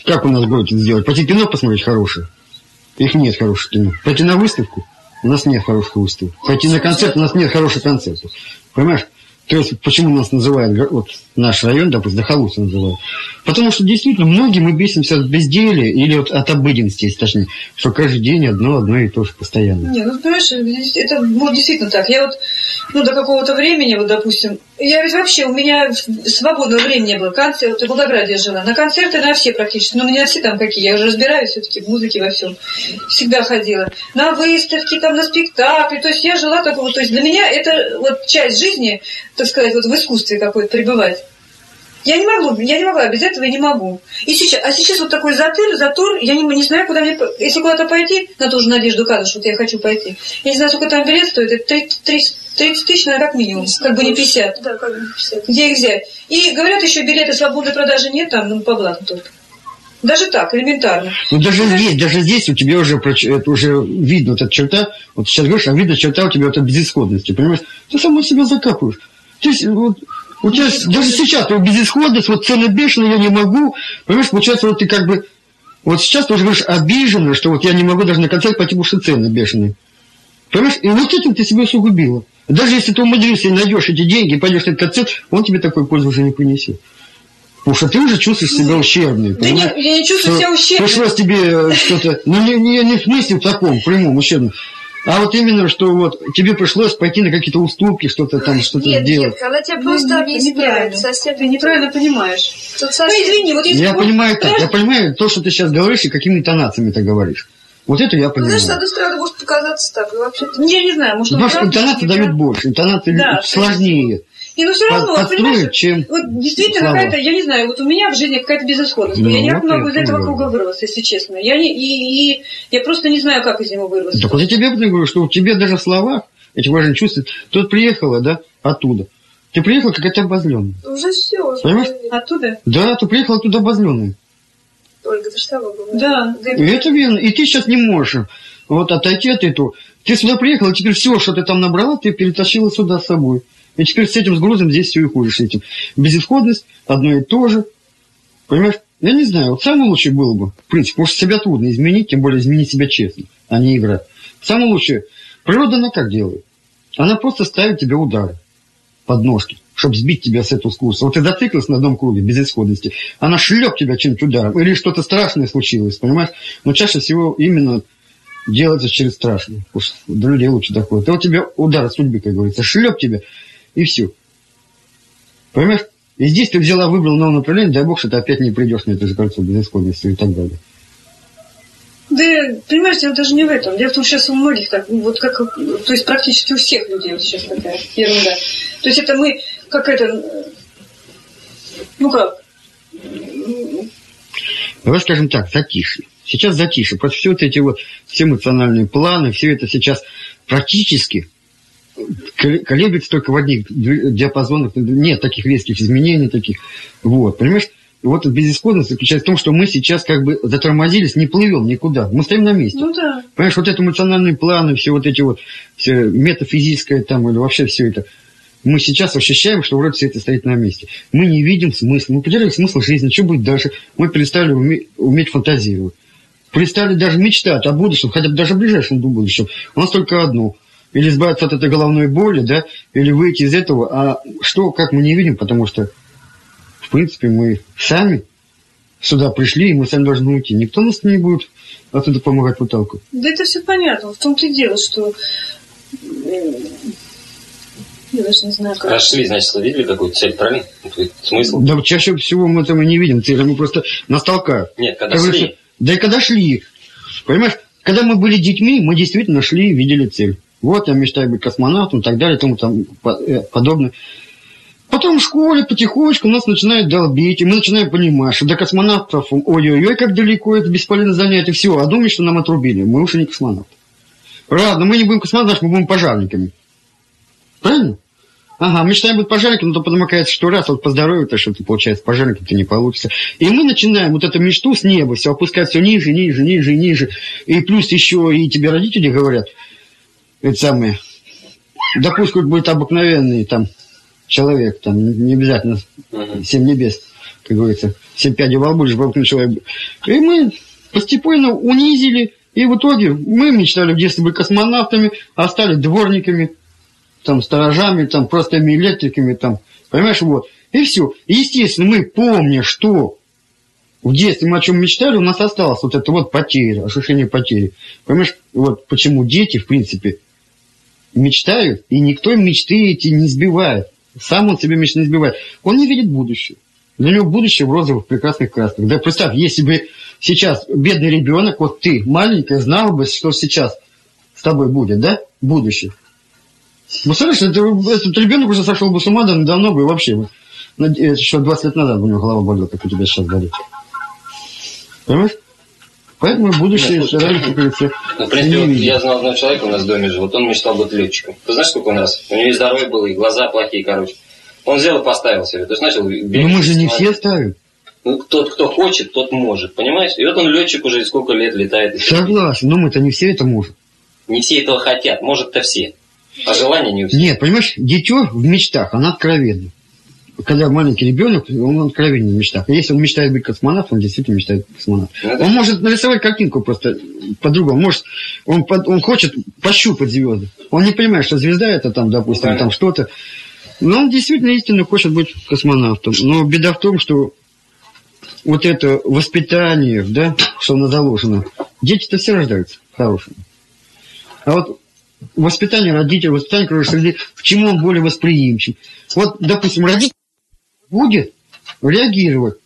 как у нас это сделать? Пойти кино посмотреть хорошее? Их нет хороших кино. Пойти на выставку? У нас нет хороших выставок. Пойти на концерт? У нас нет хороших концертов. Понимаешь? То есть, почему нас называют, вот наш район, допустим, Дахалуса называют? Потому что действительно многие мы бесимся от безделия или вот от обыденности, если точнее, что каждый день одно, одно и то же постоянно. Не, ну понимаешь, это вот действительно так. Я вот, ну, до какого-то времени, вот, допустим, я ведь вообще, у меня свободного времени не было. Концерт, в Волгограде я жила. На концерты на все практически. Ну, у меня все там какие. Я уже разбираюсь все-таки в музыке, во всем. Всегда ходила. На выставки, там, на спектакли. То есть я жила такого. То есть для меня это вот часть жизни, так сказать, вот в искусстве какой-то пребывать. Я не могу, я не могла, без этого я не могу. И сейчас, а сейчас вот такой затыр, затор, я не, не знаю, куда мне, по- если куда-то пойти, на ту же Надежду Кадыш, вот я хочу пойти. Я не знаю, сколько там билет стоит, это 30, 30 30 тысяч, наверное, как минимум, как бы не 50. Да, как бы 50. Где их взять? И говорят, еще билеты свободной продажи нет, там, ну, по блату только. Даже так, элементарно. Ну даже здесь, даже здесь у тебя уже, это уже видно вот эта черта, вот сейчас говоришь, а видно черта у тебя вот этой безысходности, понимаешь? Ты сама себя закапываешь. То есть вот у тебя даже сейчас твоя безысходность, вот цены бешеные, я не могу, понимаешь, получается, вот ты как бы, вот сейчас ты уже говоришь обиженно, что вот я не могу даже на концерт пойти, потому что цены бешеные. Понимаешь, и вот этим ты себя усугубила. Даже если ты умудрился и найдешь эти деньги, пойдешь на этот концерт, он тебе такой пользы уже не принесет. Потому что ты уже чувствуешь себя ущербной. Да понимаешь? я не чувствую Что себя ущербной. Пришлось тебе что-то, ну не, не, не в смысле в таком прямом ущербном, а вот именно, что вот тебе пришлось пойти на какие-то уступки, что-то там, что-то Нет, сделать. детка, она тебя Ну, просто не- объясняет. Совсем Ты неправильно понимаешь. Тут Ну, совсем... извини, вот если... Я вот- понимаю так, я понимаю то, что ты сейчас говоришь, и какими интонациями ты говоришь. Вот это я Ну, понимаю. знаешь, с одной стороны, может показаться так, и вообще-то... Я не знаю, может, Потому что не дают больше, интонации Да, сложнее. И ну все равно, Под- понимаешь, чем вот действительно какая-то, я не знаю, вот у меня в жизни какая-то безысходность. Ну, я никак вот не могу я из этого круга вырваться, если честно. Я не, и, и я просто не знаю, как из него вырваться. Так вот я тебе говорю, что у тебя даже в словах эти важные чувства. Тут приехала, да, оттуда. Ты приехала какая-то обозленная. Уже все. Уже Понимаешь? Оттуда? Да, ты приехала оттуда обозленная. Ольга, ты что? Да. И это верно. И ты сейчас не можешь вот отойти от этого. Ты сюда приехал, и теперь все, что ты там набрала, ты перетащила сюда с собой. И теперь с этим с грузом здесь все и ходишь с этим. Безысходность, одно и то же. Понимаешь? Я не знаю, вот самое лучшее было бы, в принципе, может, себя трудно изменить, тем более изменить себя честно, а не играть. Самое лучшее, природа она как делает? Она просто ставит тебе удары под ножки, чтобы сбить тебя с этого курса. Вот ты зациклился на одном круге без исходности, она шлеп тебя чем-нибудь ударом, или что-то страшное случилось, понимаешь? Но чаще всего именно делается через страшное. Уж до людей лучше доходит. И вот тебе удар судьбы, как говорится, шлеп тебя, и все. Понимаешь? И здесь ты взяла, выбрала новое направление, дай бог, что ты опять не придешь на это же кольцо без исходности и так далее. Да, понимаешь, дело даже не в этом. Дело в том, что сейчас у многих так, ну, вот как, то есть практически у всех людей вот сейчас такая ерунда. То есть это мы, как это, ну как, Давай скажем так, затишье. Сейчас затишье. Просто все вот эти вот, все эмоциональные планы, все это сейчас практически колеблется только в одних ди- диапазонах. Нет таких резких изменений, таких. Вот, понимаешь? Вот безысходность заключается в том, что мы сейчас как бы затормозились, не плывем никуда. Мы стоим на месте. ну да. Понимаешь, вот это эмоциональные планы, все вот эти вот, все метафизическое там, или вообще все это. Мы сейчас ощущаем, что вроде все это стоит на месте. Мы не видим смысла. Мы потеряли смысл жизни. Что будет дальше? Мы перестали уме- уметь фантазировать. Перестали даже мечтать о будущем, хотя бы даже ближайшем будущем. У нас только одно. Или избавиться от этой головной боли, да, или выйти из этого. А что, как мы не видим, потому что, в принципе, мы сами сюда пришли, и мы сами должны уйти. Никто нас не будет оттуда помогать выталкивать. Да это все понятно. В том-то и дело, что я даже не знаю, как. Значит, видели какую-то цель, правильно? Смысл? Да чаще всего мы этого не видим, цели, мы просто нас толкают. Нет, когда говорится, шли. Да и когда шли. Понимаешь, когда мы были детьми, мы действительно шли и видели цель. Вот я мечтаю быть космонавтом и так далее, тому там э, подобное. Потом в школе потихонечку нас начинают долбить, и мы начинаем понимать, что до космонавтов, ой-ой-ой, как далеко, это бесполезное занятие, все, а думаешь, что нам отрубили, мы уже не космонавты. Ладно, мы не будем космонавтами, мы будем пожарниками. Правильно? Ага, мечтаем быть пожарником, но то потом оказывается, что раз вот по здоровью-то что-то получается, пожарником-то не получится. И мы начинаем вот эту мечту с неба все опускать все ниже, ниже, ниже, ниже. И плюс еще и тебе родители говорят, это самое, да пусть хоть будет обыкновенный там человек, там не обязательно семь небес, как говорится, семь пядей во лбу, лишь бы человек. И мы постепенно унизили, и в итоге мы мечтали в детстве быть космонавтами, а стали дворниками, там, сторожами, там, простыми электриками, там, понимаешь, вот. И все. И, естественно, мы, помня, что в детстве мы о чем мечтали, у нас осталось вот это вот потеря, ощущение потери. Понимаешь, вот почему дети, в принципе, мечтают, и никто им мечты эти не сбивает. Сам он себе мечты не сбивает. Он не видит будущее. Для него будущее в розовых прекрасных красках. Да представь, если бы сейчас бедный ребенок, вот ты, маленькая, знала бы, что сейчас с тобой будет, да, будущее. Представляешь, это, этот ребенок уже сошел бы с ума да, давно бы вообще. Ну, еще 20 лет назад у него голова болела, как у тебя сейчас болит. Понимаешь? Поэтому будущее Ну, старались, как говорится, Ну, в принципе, вот я знал одного человека у нас в доме живет, он мечтал быть летчиком. Ты знаешь, сколько он раз? У него и здоровье было, и глаза плохие, короче. Он взял и поставил себе. То есть начал бегать. Но мы же не все ставят. Ну, тот, кто хочет, тот может, понимаешь? И вот он летчик уже сколько лет летает. Согласен, но мы-то не все это можем. Не все этого хотят, может-то все. А желания не у всех. Нет, понимаешь, дитё в мечтах, она откровенна. Когда маленький ребенок, он мечтах. И Если он мечтает быть космонавтом, он действительно мечтает быть космонавтом. Ну, да. Он может нарисовать картинку просто по-другому. Может, он, он хочет пощупать звезды. Он не понимает, что звезда это там, допустим, Да. там что-то. Но он действительно истинно хочет быть космонавтом. Но беда в том, что вот это воспитание, да, что оно заложено, дети-то все рождаются хорошими. А вот воспитание родителей, воспитание окружающей среды, к чему он более восприимчив. Вот, допустим, родитель будет реагировать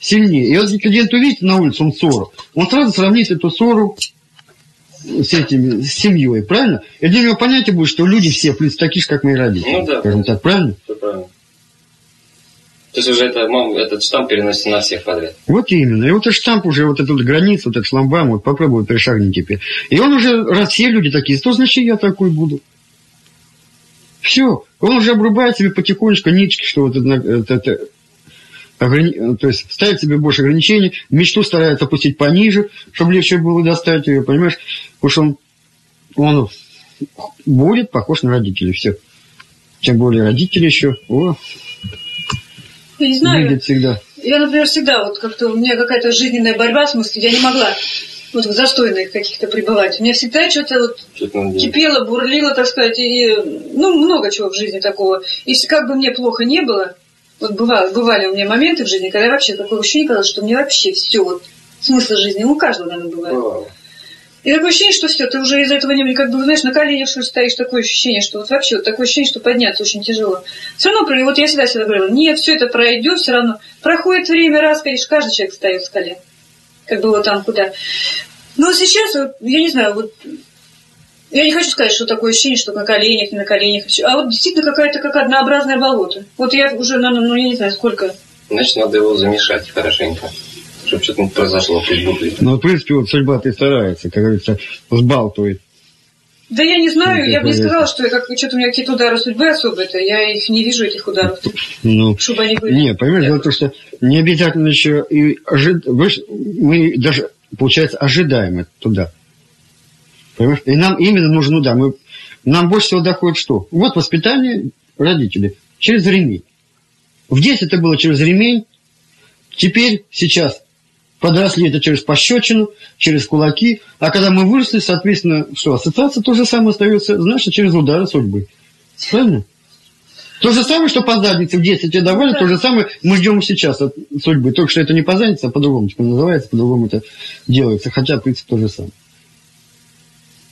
сильнее. И вот если клиент увидит на улице он ссору, он сразу сравнит эту ссору с этими, с семьей, правильно? И для него понятие будет, что люди все, в принципе, такие же, как мои родители. Ну да. Скажем так, правильно? Всё правильно. То есть уже это, мам, этот штамп переносится на всех подряд. Вот именно. И вот этот штамп уже, вот эта вот граница, вот этот шламбам, вот попробуй перешагнуть теперь. И он уже, раз все люди такие, то значит я такой буду. Все. Он уже обрубает себе потихонечку ниточки, что вот это, это- это ограни- то есть ставит себе больше ограничений, мечту старается опустить пониже, чтобы легче было достать ее, понимаешь? Потому что он, он будет похож на родителей, все. Тем более родители еще, о, Я не знаю, видят всегда. я, например, всегда вот как-то у меня какая-то жизненная борьба, в смысле, я не могла вот в застойных каких-то пребывать. У меня всегда что-то вот делать. кипело, бурлило, так сказать, и, ну, много чего в жизни такого. И как бы мне плохо не было, вот бывало, бывали у меня моменты в жизни, когда вообще такое ощущение казалось, что мне вообще все, вот, смысл жизни, ну, у каждого, наверное, бывает. Бывало. И такое ощущение, что все, ты уже из этого не, как бы, знаешь, на коленях что стоишь, такое ощущение, что вот вообще вот такое ощущение, что подняться очень тяжело. Все равно, вот я всегда себе говорила, нет, все это пройдет, все равно. Проходит время, раз, конечно, каждый человек встает с колен. Как бы вот там куда. Но сейчас, вот, я не знаю, вот я не хочу сказать, что такое ощущение, что на коленях, не на коленях. А вот действительно какая-то как однообразное болото. Вот я уже, наверное, ну я не знаю, сколько. Значит, надо его замешать хорошенько. Чтобы что-то произошло, пусть будет. Но, в принципе, вот судьба-то и старается, как говорится, взбалтывает. Да я не знаю, Ну, я бы не это сказала, что как что-то у меня какие-то удары судьбы особые-то. Я их не вижу, этих ударов. Ну, Чтобы они были. Не, понимаешь, дело в том, что не обязательно еще и ожид... мы даже, получается, ожидаем это туда. Понимаешь? И нам именно нужен удар. Мы... Нам больше всего доходит что? Вот воспитание родителей через ремень. В детстве это было через ремень, теперь, сейчас подросли это через пощечину, через кулаки, а когда мы выросли, соответственно, что, ассоциация то же самое остается, значит, через удары судьбы. Правильно? То же самое, что по заднице в детстве тебе давали, Да. то же самое мы ждем сейчас от судьбы. Только что это не по заднице, а по-другому типа, называется, по-другому это делается. Хотя, в принципе, то же самое.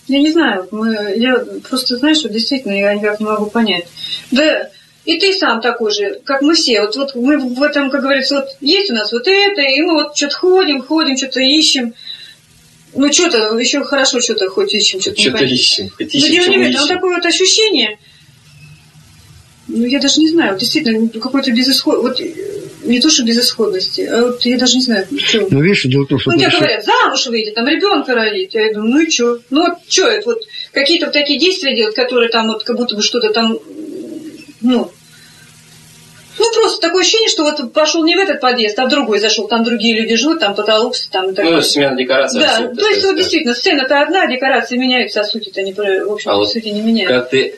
Я не знаю, мы, я просто, знаешь, вот действительно, я никак не могу понять. Да, и ты сам такой же, как мы все. Вот, вот мы в этом, как говорится, вот есть у нас вот это, и мы вот что-то ходим, ходим, что-то ищем. Ну, что-то, еще хорошо что-то хоть ищем, что-то Что-то ищем. Хоть Ну, ищем, дело не в чего этом, а ищем. такое вот ощущение, ну, я даже не знаю, вот действительно, какой-то безысход... Вот не то, что безысходности, а вот я даже не знаю, что. Но видишь, дело в том, что... Ну, тебе говорят, замуж выйти, там ребенка родить. Я думаю, ну и что? Ну вот что это вот какие-то вот такие действия делать, которые там вот как будто бы что-то там, ну, ну просто такое ощущение, что вот пошел не в этот подъезд, а в другой зашел, там другие люди живут, там потолок, там так Ну, смена декорации. Да, то есть вот действительно, сцена-то одна, декорации меняются, а сути-то не, в общем, А вот сути не меняются. Когда ты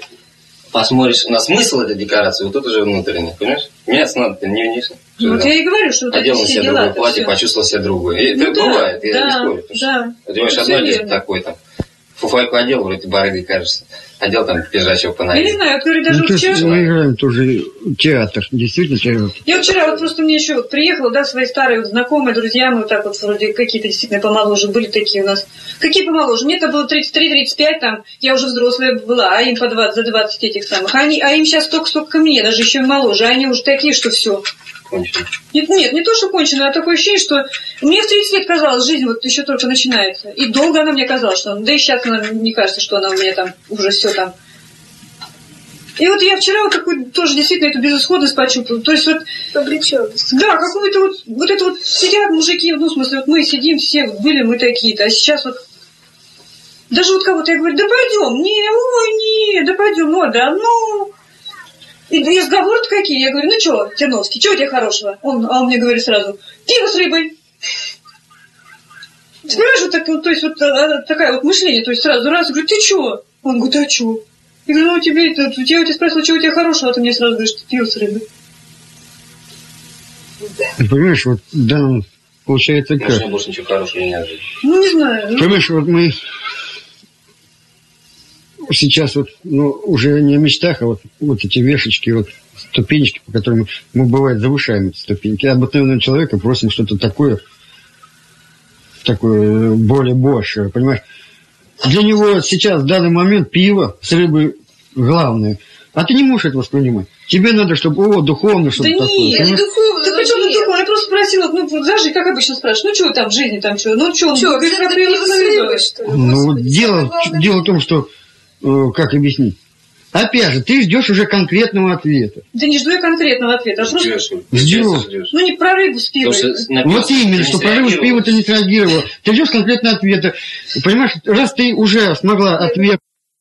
посмотришь на смысл этой декорации, вот тут уже внутренне, понимаешь? Меняться надо не внешне. Ну, вот я и говорю, что вот Одел на все себя другое платье, почувствовал себя другое. И это Ну да, бывает, я да, не спорю. да. Одеваешь Это одно, верно. такой там. Фуфайку одел, вроде барыгой кажется. Одел там пиджачок по Я не знаю, вот говорю, Ну, даже то вчера... мы играем тоже театр, действительно театр. Я вчера вот просто мне еще вот приехала, да, свои старые вот знакомые, друзья, мы вот так вот вроде какие-то действительно помоложе были такие у нас. Какие помоложе? Мне-то было 33-35, там, я уже взрослая была, а им по 20, за 20 этих самых. Они, а им сейчас столько, столько мне, даже еще и моложе, а они уже такие, что все. Кончено. Нет, нет, не то, что кончено, а такое ощущение, что мне в 30 лет казалось, жизнь вот еще только начинается. И долго она мне казалась, что она- да и сейчас она не кажется, что она у меня там уже все там. И вот я вчера вот такую тоже действительно эту безысходность почувствовала. То есть вот Обреченность. да, какой-то вот, вот это вот сидят мужики, ну, в смысле, вот мы сидим все, были мы такие-то, а сейчас вот даже вот кого-то я говорю, да пойдем, не, ой, не, да пойдем, ну, да, ну. И разговоры какие? Я говорю, ну что, Терновский, что у тебя хорошего? Он, а он мне говорит сразу, пиво с рыбой. Ты понимаешь, вот так, вот, то есть вот а, такая вот мышление, то есть сразу раз, говорю, ты что? Он говорит, а что? Я говорю, ну тебе это, я у тебя спросила, что у тебя хорошего, а ты мне сразу говоришь, пиво с рыбой. Ты понимаешь, вот да, получается Может, как? мне больше ничего хорошего не надо. Ну, не знаю. Понимаешь, вот мы сейчас вот, ну, уже не о мечтах, а вот, вот эти вешечки, вот ступенечки, по которым мы, бывает, завышаем эти ступеньки. Обыкновенного человека просим что-то такое, такое более большее, понимаешь? Для него сейчас, в данный момент, пиво с рыбой главное. А ты не можешь это воспринимать. Тебе надо, чтобы, о, духовно, что-то Да такое. нет, духовно, Да причем нет. тут духовно? Я просто спросила, ну, вот даже, как обычно спрашивают, ну, что там в жизни, там, что, ну, что, ну, как что ли? Ну, вот Господи, дело, самое главное- дело в том, что, э, как объяснить? Опять же, ты ждешь уже конкретного ответа. Да не жду я конкретного ответа, а просто, Ждешь, ну, не про рыбу с пивом. Вот именно, что не прорыв среагировал. пива ты не среагировал. Ты ждешь конкретного ответа. Понимаешь, раз ты уже смогла ответ